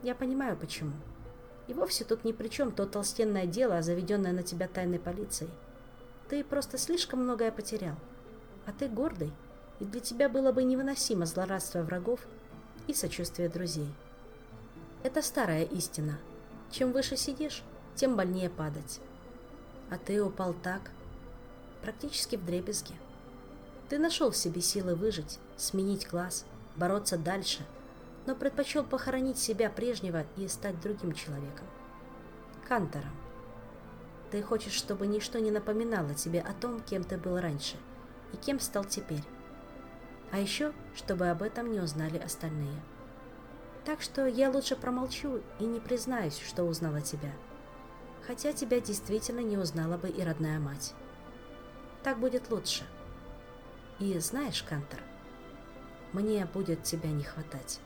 Я понимаю, почему. И вовсе тут ни при чем то толстенное дело, заведенное на тебя тайной полицией. Ты просто слишком многое потерял. А ты гордый, и для тебя было бы невыносимо злорадство врагов и сочувствие друзей. Это старая истина. Чем выше сидишь, тем больнее падать. А ты упал так, практически в дребезги. Ты нашел в себе силы выжить, сменить класс, бороться дальше – но предпочел похоронить себя прежнего и стать другим человеком. Кантором. Ты хочешь, чтобы ничто не напоминало тебе о том, кем ты был раньше и кем стал теперь. А еще, чтобы об этом не узнали остальные. Так что я лучше промолчу и не признаюсь, что узнала тебя. Хотя тебя действительно не узнала бы и родная мать. Так будет лучше. И знаешь, Кантор, мне будет тебя не хватать.